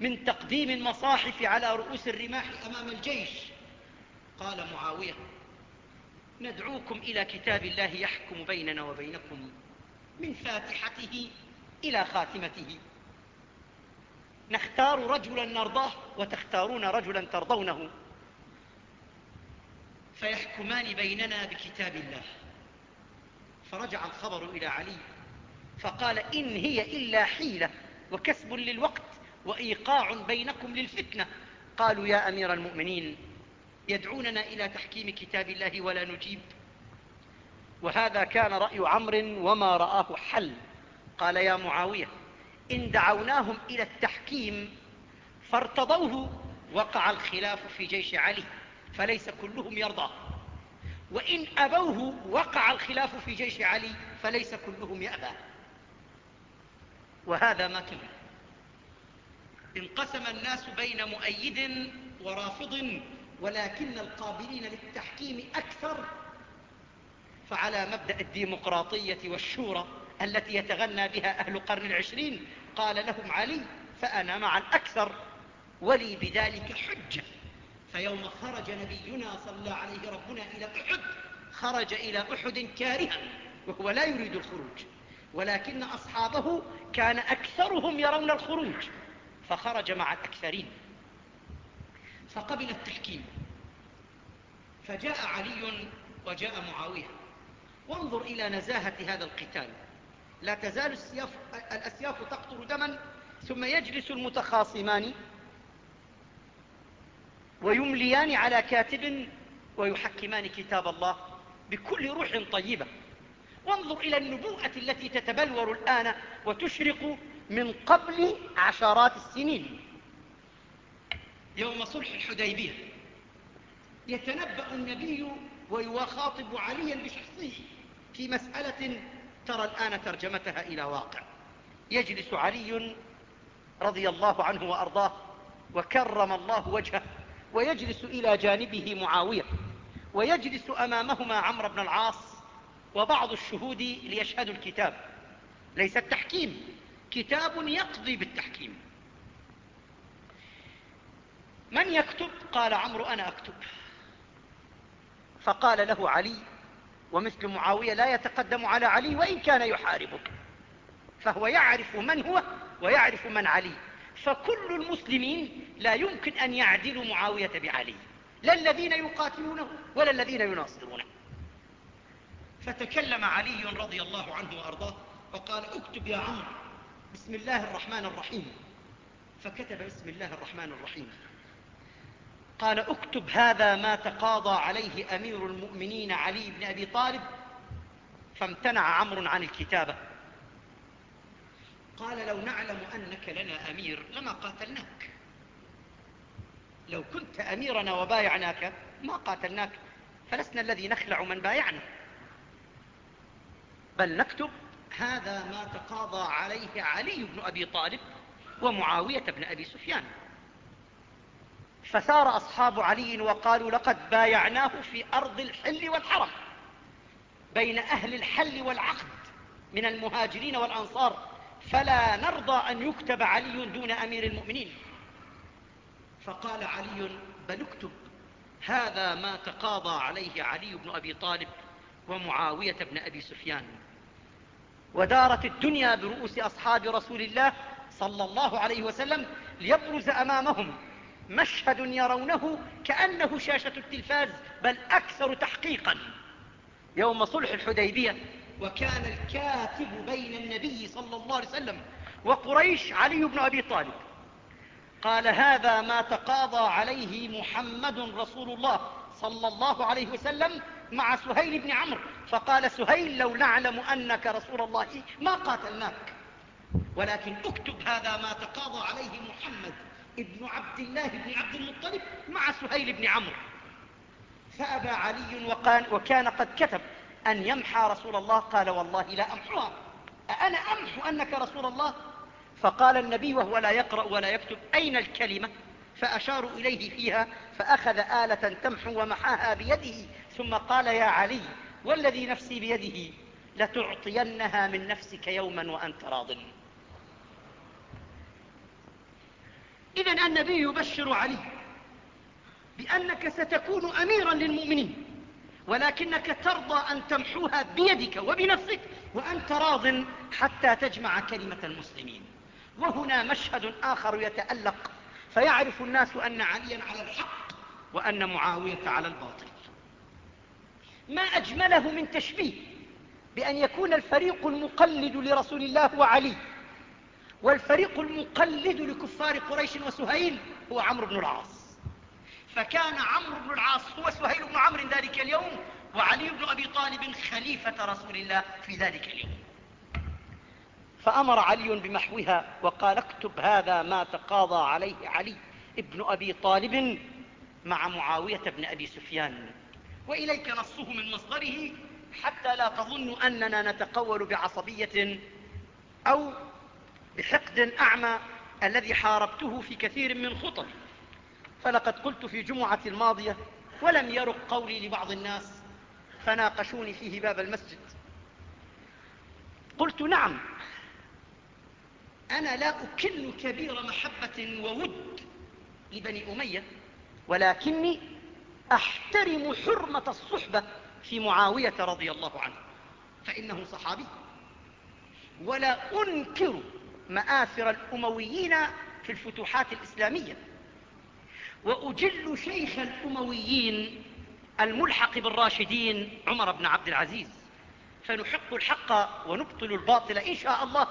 من تقديم المصاحف على رؤوس الرماح أمام الجيش؟ قال معاوية ندعوكم إلى كتاب الله يحكم بيننا وبينكم من فاتحته إلى خاتمته. نختار رجلا نرضاه وتختارون رجلا ترضونه. فيحكمان بيننا بكتاب الله. فرجع الخبر إلى علي فقال إن هي إلا حيلة وكسب للوقت وإيقاع بينكم للفتنة. قالوا يا أمير المؤمنين يدعوننا إلى تحكيم كتاب الله ولا نجيب. وهذا كان رأي عمرو وما رآه حل. قال يا معاوية إن دعوناهم إلى التحكيم فارتضوه وقع الخلاف في جيش علي فليس كلهم يرضى. وإن أبوه وقع الخلاف في جيش علي فليس كلهم يأبى. وهذا ما كان. انقسم الناس بين مؤيد ورافض ولكن القابلين للتحكيم أكثر فعلى مبدأ الديمقراطية والشورى التي يتغنى بها أهل قرن العشرين قال لهم علي فأنا مع الأكثر ولي بذلك حجة. فيوم خرج نبينا صلى عليه ربنا إلى أحد خرج إلى أحد كارها وهو لا يريد الخروج ولكن أصحابه كان أكثرهم يرون الخروج فخرج مع الأكثرين. فقبل التحكيم. فجاء علي وجاء معاوية. وانظر إلى نزاهة هذا القتال. لا تزال السياف الأسياف تقطر دما ثم يجلس المتخاصمان ويمليان على كاتب ويحكمان كتاب الله بكل روح طيبة. وانظر إلى النبوءة التي تتبلور الآن وتشرق من قبل عشرات السنين. يوم صلح الحديبية. يتنبأ النبي ويخاطب عليا بشخصه في مسألة ترى الآن ترجمتها إلى واقع. يجلس علي رضي الله عنه وأرضاه وكرم الله وجهه ويجلس إلى جانبه معاوية ويجلس أمامهما عمرو بن العاص وبعض الشهود ليشهدوا الكتاب. ليس التحكيم كتاب يقضي بالتحكيم. من يكتب؟ قال عمرو أنا أكتب. فقال له علي ومثل معاوية لا يتقدم على علي وإن كان يحاربه فهو يعرف من هو ويعرف من علي. فكل المسلمين لا يمكن أن يعدلوا معاوية بعلي. لا الذين يقاتلونه ولا الذين يناصرونه. فتكلم علي رضي الله عنه وأرضاه فقال اكتب يا عمرو بسم الله الرحمن الرحيم. فكتب بسم الله الرحمن الرحيم. قال اكتب هذا ما تقاضى عليه أمير المؤمنين علي بن أبي طالب فامتنع عمرو عن الكتابة. قال لو نعلم أنك لنا أمير لما قاتلناك. لو كنت أميرنا وبايعناك ما قاتلناك فلسنا الذي نخلع من بايعنا. بل نكتب هذا ما تقاضى عليه علي بن أبي طالب ومعاوية بن أبي سفيان. فسار أصحاب علي وقالوا لقد بايعناه في أرض الحل والحرم بين أهل الحل والعقد من المهاجرين والأنصار فلا نرضى أن يكتب علي دون أمير المؤمنين. فقال علي بل اكتب هذا ما تقاضى عليه علي بن أبي طالب ومعاوية بن أبي سفيان. ودارت الدنيا برؤوس أصحاب رسول الله صلى الله عليه وسلم ليبرز أمامهم مشهد يرونه كأنه شاشة التلفاز بل أكثر تحقيقا. يوم صلح الحديبية وكان الكاتب بين النبي صلى الله عليه وسلم وقريش علي بن أبي طالب. قال هذا ما تقاضى عليه محمد رسول الله صلى الله عليه وسلم مع سهيل بن عمرو. فقال سهيل لو نعلم أنك رسول الله ما قاتلناك. ولكن اكتب هذا ما تقاضى عليه محمد. ابن عبد الله بن عبد المطلب مع سهيل بن عمرو. فأبى علي وكان قد كتب أن يمحى رسول الله. قال والله لا أمحوها. أنا أمحو أنك رسول الله؟ فقال النبي وهو لا يقرأ ولا يكتب أين الكلمة؟ فأشاروا إليه فيها فأخذ آلة تمحو ومحاها بيده ثم قال يا علي والذي نفسي بيده لتعطينها من نفسك يوما وأنت راض. إذا النبي يبشر علي بأنك ستكون أميرا للمؤمنين ولكنك ترضى أن تمحوها بيدك وبنفسك وأنت راض حتى تجمع كلمة المسلمين. وهنا مشهد آخر يتألق فيعرف الناس أن عليا على الحق وأن معاوية على الباطل. ما أجمله من تشبيه بأن يكون الفريق المقلد لرسول الله وعلي والفريق المقلد لكفار قريش وسهيل هو عمرو بن العاص. فكان عمرو بن العاص هو سهيل بن عمرو ذلك اليوم وعلي بن أبي طالب خليفة رسول الله في ذلك اليوم. فأمر علي بمحوها وقال اكتب هذا ما تقاضى عليه علي ابن أبي طالب مع معاوية بن أبي سفيان. وإليك نصه من مصدره حتى لا تظنوا أننا نتقول بعصبية أو بحقد أعمى الذي حاربته في كثير من خطبي. فلقد قلت في جمعة الماضية ولم يرق قولي لبعض الناس فناقشوني فيه باب المسجد. قلت نعم أنا لا أكن كبير محبة وود لبني أمية ولكني أحترم حرمة الصحبة في معاوية رضي الله عنه فإنه صحابي. ولا أنكر مآثر الأمويين في الفتوحات الإسلامية. وأجل شيخ الأمويين الملحق بالراشدين عمر بن عبد العزيز. فنحق الحق ونبطل الباطل إن شاء الله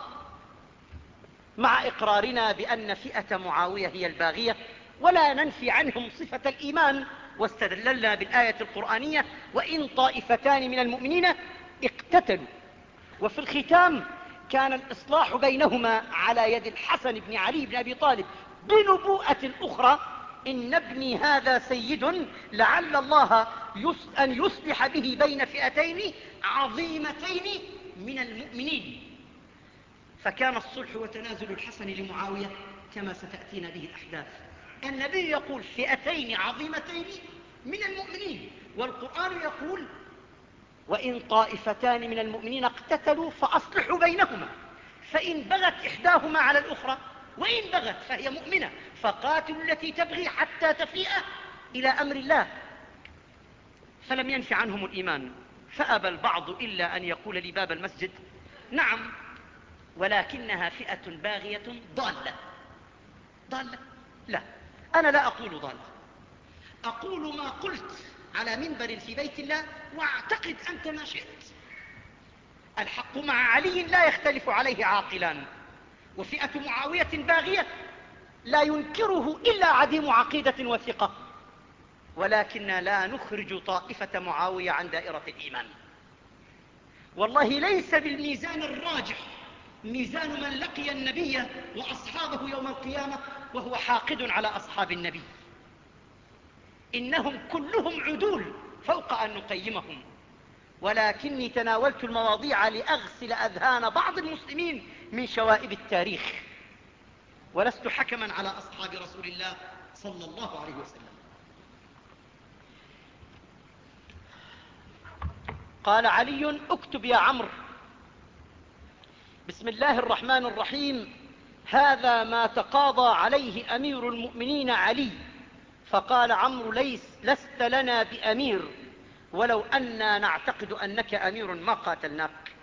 مع إقرارنا بأن فئة معاوية هي الباغية ولا ننفي عنهم صفة الإيمان. واستدللنا بالآية القرآنية وإن طائفتان من المؤمنين اقتتلوا وفي الختام كان الإصلاح بينهما على يد الحسن بن علي بن أبي طالب بنبوءة أخرى إن ابني هذا سيد لعل الله أن يصلح به بين فئتين عظيمتين من المؤمنين. فكان الصلح وتنازل الحسن لمعاوية كما ستأتينا به الأحداث. النبي يقول فئتين عظيمتين من المؤمنين والقرآن يقول وإن طائفتان من المؤمنين اقتتلوا فأصلحوا بينهما. فإن بغت إحداهما على الأخرى وإن بغت فهي مؤمنة فقاتلوا التي تبغي حتى تفيء إلى أمر الله. فلم ينف عنهم الإيمان فأبى البعض إلا أن يقول لباب المسجد نعم ولكنها فئة باغية ضالة. ضالة؟ لا أنا لا أقول ضالة. أقول ما قلت. على منبر في بيت الله واعتقد أنت ما شئت. الحق مع علي لا يختلف عليه عاقلان وفئة معاوية باغية لا ينكره إلا عديم عقيدة وثقة. ولكن لا نخرج طائفة معاوية عن دائرة الإيمان. والله ليس بالميزان الراجح ميزان من لقي النبي وأصحابه يوم القيامة وهو حاقد على أصحاب النبي. إنهم كلهم عدول فوق أن نقيمهم. ولكني تناولت المواضيع لأغسل أذهان بعض المسلمين من شوائب التاريخ. ولست حكما على أصحاب رسول الله صلى الله عليه وسلم. قال علي اكتب يا عمرو. بسم الله الرحمن الرحيم. هذا ما تقاضى عليه أمير المؤمنين علي. فقال عمرو ليس لست لنا بأمير ولو أنا نعتقد أنك أمير ما قاتلناك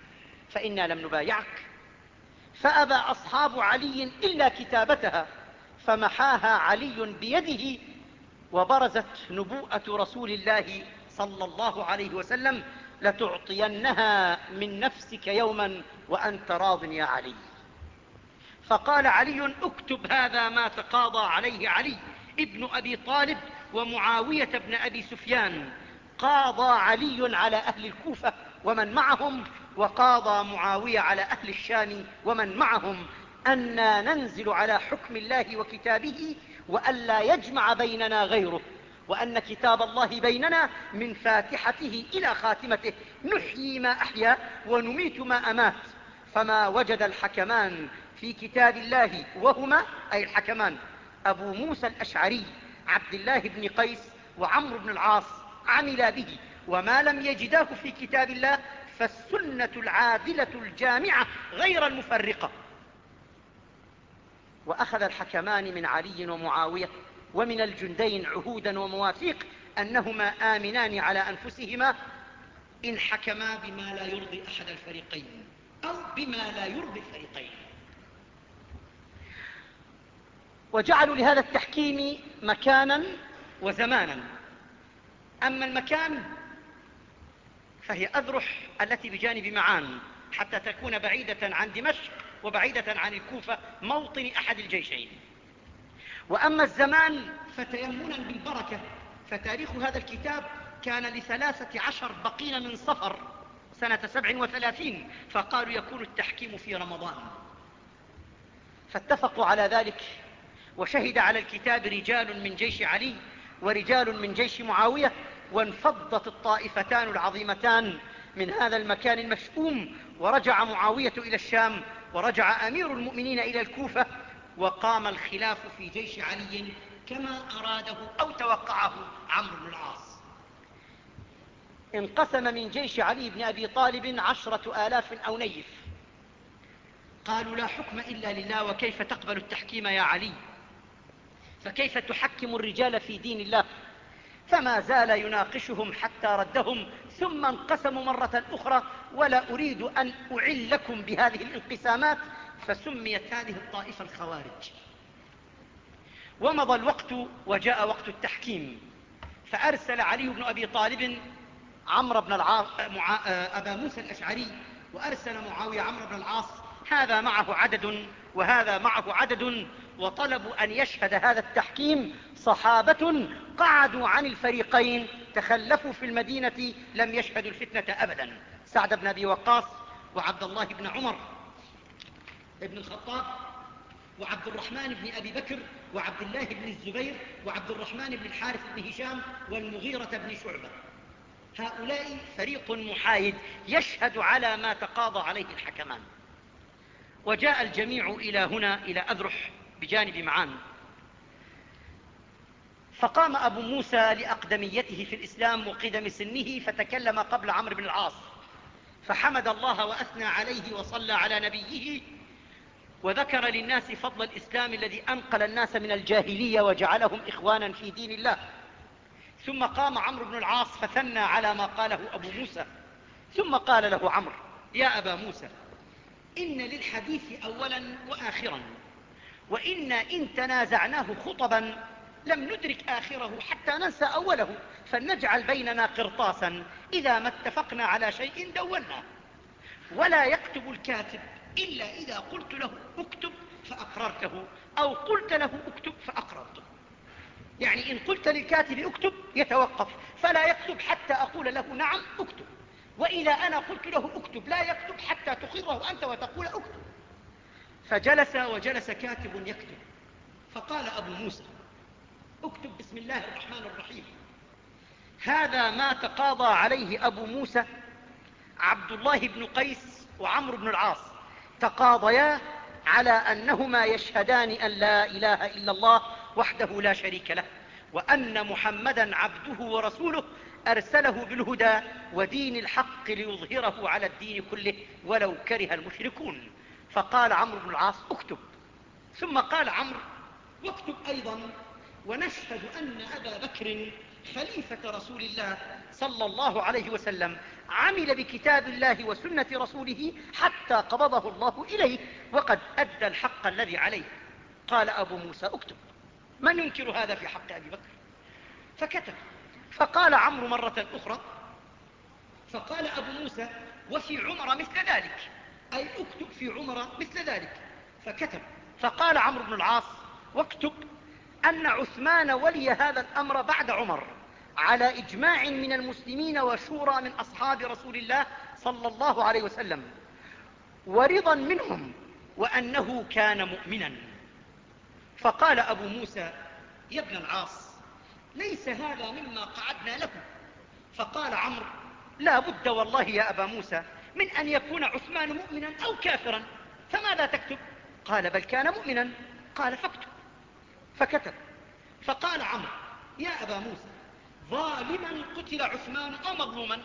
فإنا لم نبايعك. فأبى أصحاب علي إلا كتابتها فمحاها علي بيده وبرزت نبوءة رسول الله صلى الله عليه وسلم لتعطينها من نفسك يوما وأنت راض يا علي. فقال علي اكتب هذا ما تقاضى عليه علي. ابن أبي طالب ومعاوية بن أبي سفيان. قاضى علي على أهل الكوفة ومن معهم وقاضى معاوية على أهل الشام ومن معهم. أنا ننزل على حكم الله وكتابه وألا يجمع بيننا غيره وأن كتاب الله بيننا من فاتحته إلى خاتمته. نحيي ما أحيا ونميت ما أمات. فما وجد الحكمان في كتاب الله وهما أي الحكمان أبو موسى الأشعري عبد الله بن قيس وعمرو بن العاص عملا به وما لم يجداه في كتاب الله فالسنة العادلة الجامعة غير المفرقة. وأخذ الحكمان من علي ومعاوية ومن الجندين عهودا ومواثيق أنهما آمنان على أنفسهما إن حكما بما لا يرضي أحد الفريقين أو بما لا يرضي الفريقين. وجعلوا لهذا التحكيم مكانا وزمانا. أما المكان فهي أذرح التي بجانب معان حتى تكون بعيدة عن دمشق وبعيدة عن الكوفة موطن أحد الجيشين. وأما الزمان فتيمنا بالبركة فتاريخ هذا الكتاب كان لثلاثة عشر بقين من صفر سنة سبع وثلاثين فقالوا يكون التحكيم في رمضان. فاتفقوا على ذلك وشهد على الكتاب رجال من جيش علي ورجال من جيش معاوية وانفضت الطائفتان العظيمتان من هذا المكان المشؤوم ورجع معاوية إلى الشام ورجع أمير المؤمنين إلى الكوفة وقام الخلاف في جيش علي كما أراده أو توقعه عمرو بن العاص. انقسم من جيش علي بن أبي طالب عشرة آلاف أو نيف. قالوا لا حكم إلا لله وكيف تقبل التحكيم يا علي؟ فكيف تحكم الرجال في دين الله؟ فما زال يناقشهم حتى ردهم ثم انقسموا مرة أخرى ولا أريد أن أعلكم بهذه الانقسامات فسميت هذه الطائفة الخوارج. ومضى الوقت وجاء وقت التحكيم فأرسل علي بن أبي طالب عمرو بن العاص مع... أبا موسى الأشعري وأرسل معاوية عمرو بن العاص هذا معه عدد وهذا معه عدد وطلبوا أن يشهد هذا التحكيم صحابة قعدوا عن الفريقين تخلفوا في المدينة لم يشهدوا الفتنة أبدا. سعد بن أبي وقاص وعبد الله بن عمر بن الخطاب وعبد الرحمن بن أبي بكر وعبد الله بن الزبير وعبد الرحمن بن الحارث بن هشام والمغيرة بن شعبة. هؤلاء فريق محايد يشهد على ما تقاضى عليه الحكمان. وجاء الجميع إلى هنا إلى أذرح. بجانب معان فقام أبو موسى لأقدميته في الإسلام وقدم سنه فتكلم قبل عمرو بن العاص فحمد الله وأثنى عليه وصلى على نبيه وذكر للناس فضل الإسلام الذي أنقل الناس من الجاهلية وجعلهم إخوانا في دين الله. ثم قام عمرو بن العاص فثنى على ما قاله أبو موسى. ثم قال له عمرو يا أبا موسى إن للحديث أولا وآخرا. وإنا إن تنازعناه خطبا لم ندرك آخره حتى ننسى أوله فلنجعل بيننا قرطاسا. إذا ما اتفقنا على شيء دولناه. ولا يكتب الكاتب إلا إذا قلت له اكتب فأقررته أو قلت له اكتب فأقررته. يعني إن قلت للكاتب اكتب يتوقف فلا يكتب حتى أقول له نعم اكتب. وإذا أنا قلت له اكتب لا يكتب حتى تقره أنت وتقول اكتب. فجلس وجلس كاتب يكتب. فقال أبو موسى اكتب بسم الله الرحمن الرحيم. هذا ما تقاضى عليه أبو موسى عبد الله بن قيس وعمرو بن العاص. تقاضيا على أنهما يشهدان أن لا إله إلا الله وحده لا شريك له وأن محمدا عبده ورسوله أرسله بالهدى ودين الحق ليظهره على الدين كله ولو كره المشركون. فقال عمرو بن العاص اكتب. ثم قال عمرو واكتب أيضا ونشهد أن أبا بكر خليفة رسول الله صلى الله عليه وسلم عمل بكتاب الله وسنة رسوله حتى قبضه الله إليه وقد أدى الحق الذي عليه. قال أبو موسى اكتب. من ينكر هذا في حق أبي بكر؟ فكتب. فقال عمرو مرة أخرى فقال أبو موسى وفي عمر مثل ذلك. أي اكتب في عمر مثل ذلك. فكتب. فقال عمرو بن العاص واكتب أن عثمان ولي هذا الأمر بعد عمر على إجماع من المسلمين وشورى من أصحاب رسول الله صلى الله عليه وسلم ورضا منهم وأنه كان مؤمنا. فقال أبو موسى يا ابن العاص ليس هذا مما قعدنا له فقال عمرو لا بد والله يا أبا موسى من أن يكون عثمان مؤمنا أو كافرا فماذا تكتب؟ قال بل كان مؤمنا. قال فاكتب. فكتب. فقال عمرو يا أبا موسى ظالما قتل عثمان أو مظلوما؟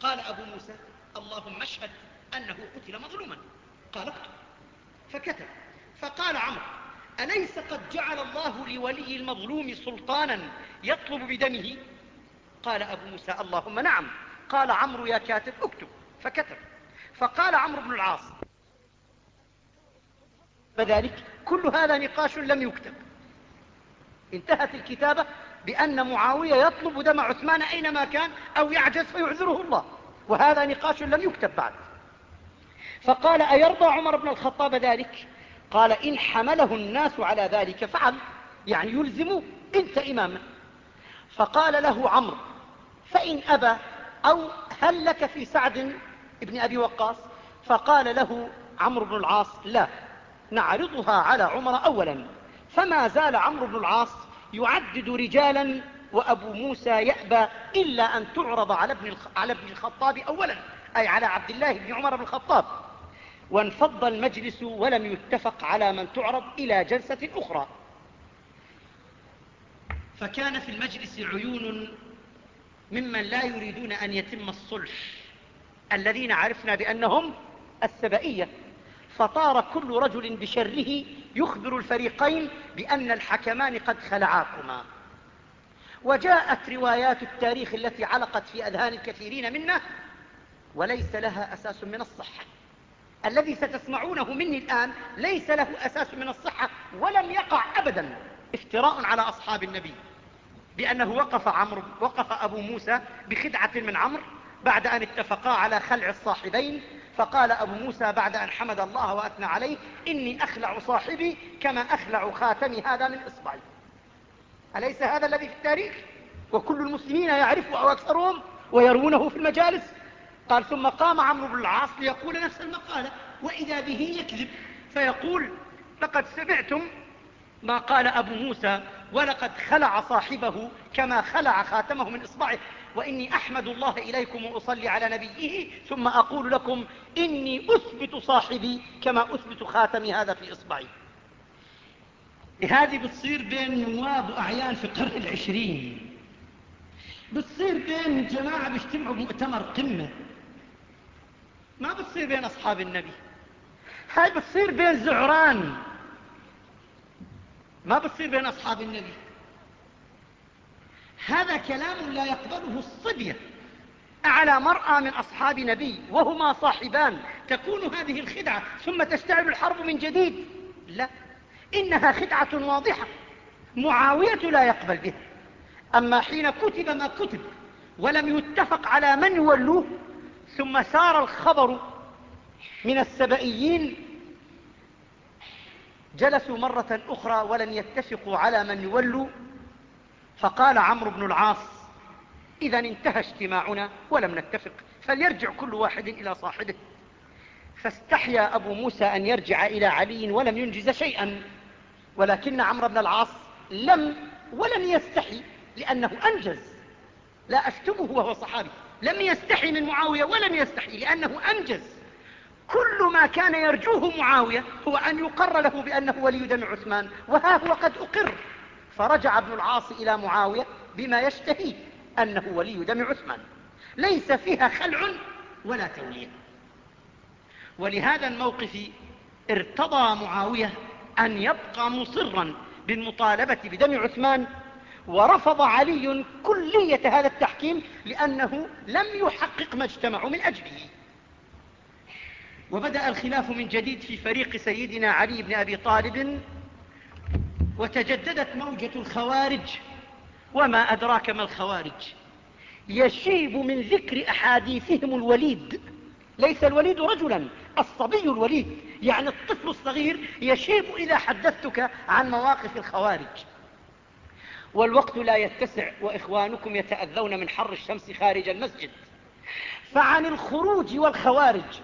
قال أبو موسى اللهم اشهد أنه قتل مظلوما. قال اكتب. فكتب. فقال عمرو أليس قد جعل الله لولي المظلوم سلطانا يطلب بدمه؟ قال أبو موسى اللهم نعم. قال عمرو يا كاتب اكتب. فكتب. فقال عمرو بن العاص فذلك كل هذا نقاش لم يكتب. انتهت الكتابة بأن معاوية يطلب دم عثمان أينما كان أو يعجز فيعذره الله وهذا نقاش لم يكتب بعد. فقال أيرضى عمر بن الخطاب ذلك؟ قال إن حمله الناس على ذلك فعل يعني يلزموا انت إمامه فقال له عمرو فإن أبى أو هل لك في سعد بن أبي وقاص فقال له عمرو بن العاص لا نعرضها على عمر أولا. فما زال عمرو بن العاص يعدد رجالا وأبو موسى يأبى إلا أن تعرض على ابن على ابن الخطاب أولا أي على عبد الله بن عمر بن الخطاب. وانفض المجلس ولم يتفق على من تعرض إلى جلسة أخرى. فكان في المجلس عيون ممن لا يريدون أن يتم الصلح. الذين عرفنا بأنهم السبائية. فطار كل رجل بشره يخبر الفريقين بأن الحكمان قد خلعاكما. وجاءت روايات التاريخ التي علقت في أذهان الكثيرين منا وليس لها أساس من الصحة. الذي ستسمعونه مني الآن ليس له أساس من الصحة ولم يقع أبدا. افتراء على أصحاب النبي بأنه وقف, عمرو وقف أبو موسى بخدعة من عمرو بعد أن اتفقا على خلع الصاحبين فقال أبو موسى بعد أن حمد الله وأثنى عليه إني أخلع صاحبي كما أخلع خاتمي هذا من إصبعي. أليس هذا الذي في التاريخ؟ وكل المسلمين يعرفه أو أكثرهم ويرونه في المجالس. قال ثم قام عمرو بن العاص ليقول نفس المقالة وإذا به يكذب فيقول لقد سمعتم ما قال أبو موسى ولقد خلع صاحبه كما خلع خاتمه من إصبعه. وإني أحمد الله إليكم وأصلي على نبيه ثم أقول لكم إني أثبت صاحبي كما أثبت خاتمي هذا في إصبعي. هذه بتصير بين نواب وأعيان في القرن العشرين. بتصير بين جماعة بيجتمعوا بمؤتمر قمة. ما بتصير بين أصحاب النبي. هاي بتصير بين زعران. ما بتصير بين أصحاب النبي. هذا كلام لا يقبله الصبية. على مرأى من أصحاب نبي وهما صاحبان. تكون هذه الخدعة ثم تشتعل الحرب من جديد. لا إنها خدعة واضحة. معاوية لا يقبل بها. أما حين كتب ما كتب ولم يتفق على من يولوه ثم سار الخبر من السبئيين جلسوا مرة أخرى ولم يتفقوا على من يولوا. فقال عمرو بن العاص إذا انتهى اجتماعنا ولم نتفق فليرجع كل واحد إلى صاحبه. فاستحيا أبو موسى أن يرجع إلى علي ولم ينجز شيئا. ولكن عمرو بن العاص لم ولم يستحي لأنه أنجز. لا أشتمه وهو صحابي. لم يستحي من معاوية ولم يستحي لأنه أنجز. كل ما كان يرجوه معاوية هو أن يقر له بأنه ولي دم عثمان وها هو قد أقر. فرجع ابن العاص إلى معاوية بما يشتهي أنه ولي دم عثمان. ليس فيها خلع ولا توليه. ولهذا الموقف ارتضى معاوية أن يبقى مصرا بالمطالبة بدم عثمان ورفض علي كلية هذا التحكيم التحكيم لأنه لم يحقق ما اجتمعوا من أجله. وبدأ الخلاف من جديد في فريق سيدنا علي بن أبي طالب وتجددت موجة الخوارج. وما أدراك ما الخوارج؟ يشيب من ذكر أحاديثهم الوليد. ليس الوليد رجلا الصبي الوليد. يعني الطفل الصغير يشيب إذا حدثتك عن مواقف الخوارج. والوقت لا يتسع وإخوانكم يتأذون من حر الشمس خارج المسجد. فعن الخروج والخوارج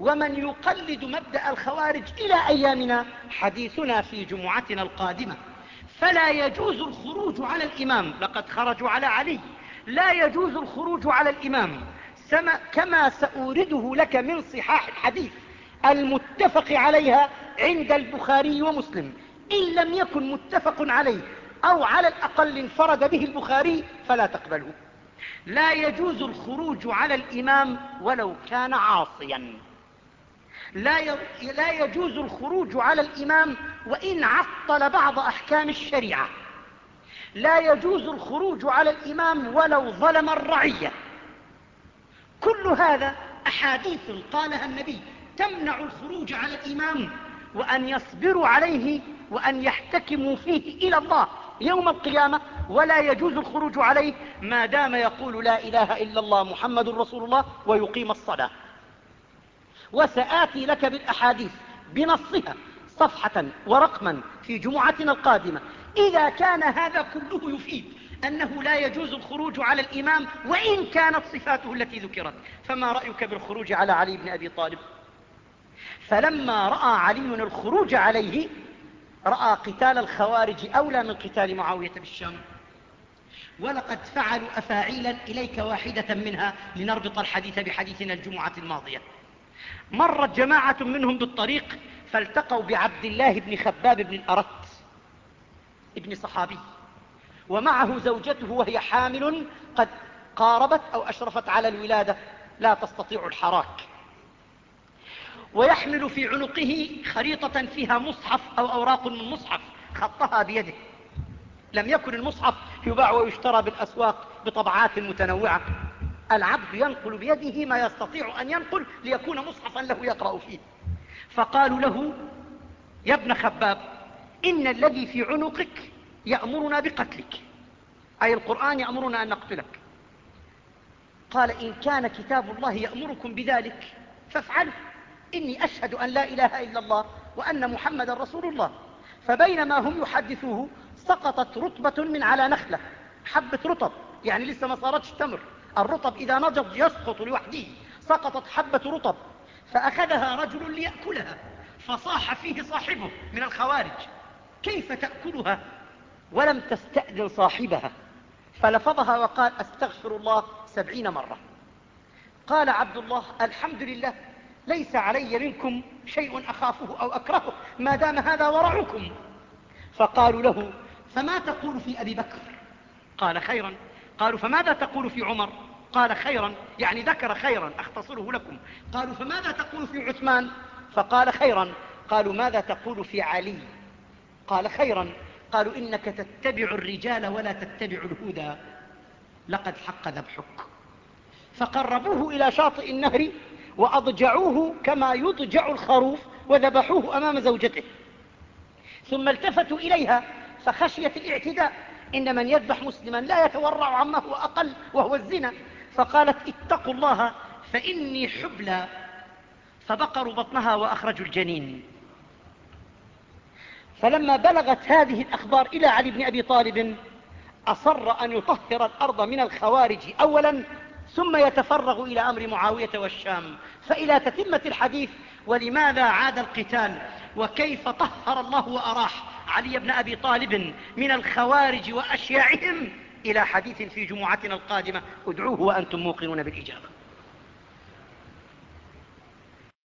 ومن يقلد مبدأ الخوارج إلى أيامنا حديثنا في جمعتنا القادمة. فلا يجوز الخروج على الإمام لقد خرجوا على علي. لا يجوز الخروج على الإمام. كما سأورده لك من صحاح الحديث المتفق عليها عند البخاري ومسلم. إن لم يكن متفق عليه أو على الأقل انفرد به البخاري فلا تقبله. لا يجوز الخروج على الإمام ولو كان عاصيا. لا يجوز الخروج على الإمام وإن عطل بعض أحكام الشريعة. لا يجوز الخروج على الإمام ولو ظلم الرعية. كل هذا أحاديث قالها النبي. تمنع الخروج على الإمام وأن يصبروا عليه وأن يحتكموا فيه إلى الله يوم القيامة. ولا يجوز الخروج عليه ما دام يقول لا إله إلا الله محمد رسول الله ويقيم الصلاة. وسآتي لك بالأحاديث بنصها صفحة ورقما في جمعتنا القادمة. إذا كان هذا كله يفيد أنه لا يجوز الخروج على الإمام وإن كانت صفاته التي ذكرت. فما رأيك بالخروج على علي بن أبي طالب؟ فلما رأى علي الخروج عليه رأى قتال الخوارج أولى من قتال معاوية بالشام ولقد فعلوا أفاعيلا إليك واحدة منها لنربط الحديث بحديثنا الجمعة الماضية. مرت جماعة منهم بالطريق فالتقوا بعبد الله بن خباب بن الأرت ابن صحابي. ومعه زوجته وهي حامل قد قاربت أو أشرفت على الولادة لا تستطيع الحراك. ويحمل في عنقه خريطة فيها مصحف أو أوراق من مصحف خطها بيده. لم يكن المصحف يباع ويشترى بالأسواق بطبعات متنوعة. العبد ينقل بيده ما يستطيع أن ينقل ليكون مصحفا له يقرأ فيه. فقالوا له يا ابن خباب إن الذي في عنقك يأمرنا بقتلك. أي القرآن يأمرنا أن نقتلك. قال إن كان كتاب الله يأمركم بذلك فافعلوا إني أشهد أن لا إله إلا الله وأن محمدا رسول الله. فبينما هم يحدثوه سقطت رطبة من على نخلة حبة رطب يعني لسه ما صارتش تمر. الرطب إذا نضج يسقط لوحده سقطت حبة رطب فأخذها رجل ليأكلها فصاح فيه صاحبه من الخوارج. كيف تأكلها؟ ولم تستأذن صاحبها. فلفظها وقال أستغفر الله سبعين مرة. قال عبد الله الحمد لله ليس علي منكم شيء أخافه أو أكرهه ما دام هذا ورعكم. فقالوا له فما تقول في أبي بكر؟ قال خيرا. قالوا فماذا تقول في عمر؟ قال خيرا يعني ذكر خيرا أختصره لكم. قالوا فماذا تقول في عثمان؟ فقال خيرا. قالوا ماذا تقول في علي؟ قال خيرا. قالوا إنك تتبع الرجال ولا تتبع الهدى. لقد حق ذبحك. فقربوه إلى شاطئ النهر وأضجعوه كما يضجع الخروف وذبحوه أمام زوجته. ثم التفتوا إليها فخشية الاعتداء. إن من يذبح مسلما لا يتورع عما هو أقل وهو الزنا. فقالت اتقوا الله فإني حبلى فبقروا بطنها وأخرجوا الجنين. فلما بلغت هذه الأخبار إلى علي بن أبي طالب أصر أن يطهر الأرض من الخوارج أولا ثم يتفرغ إلى أمر معاوية والشام. فإلى تتمة الحديث ولماذا عاد القتال؟ وكيف طهر الله وأراح علي بن أبي طالب من الخوارج وأشياعهم؟ إلى حديث في جمعتنا القادمة ادعوه وأنتم موقنون بالإجابة.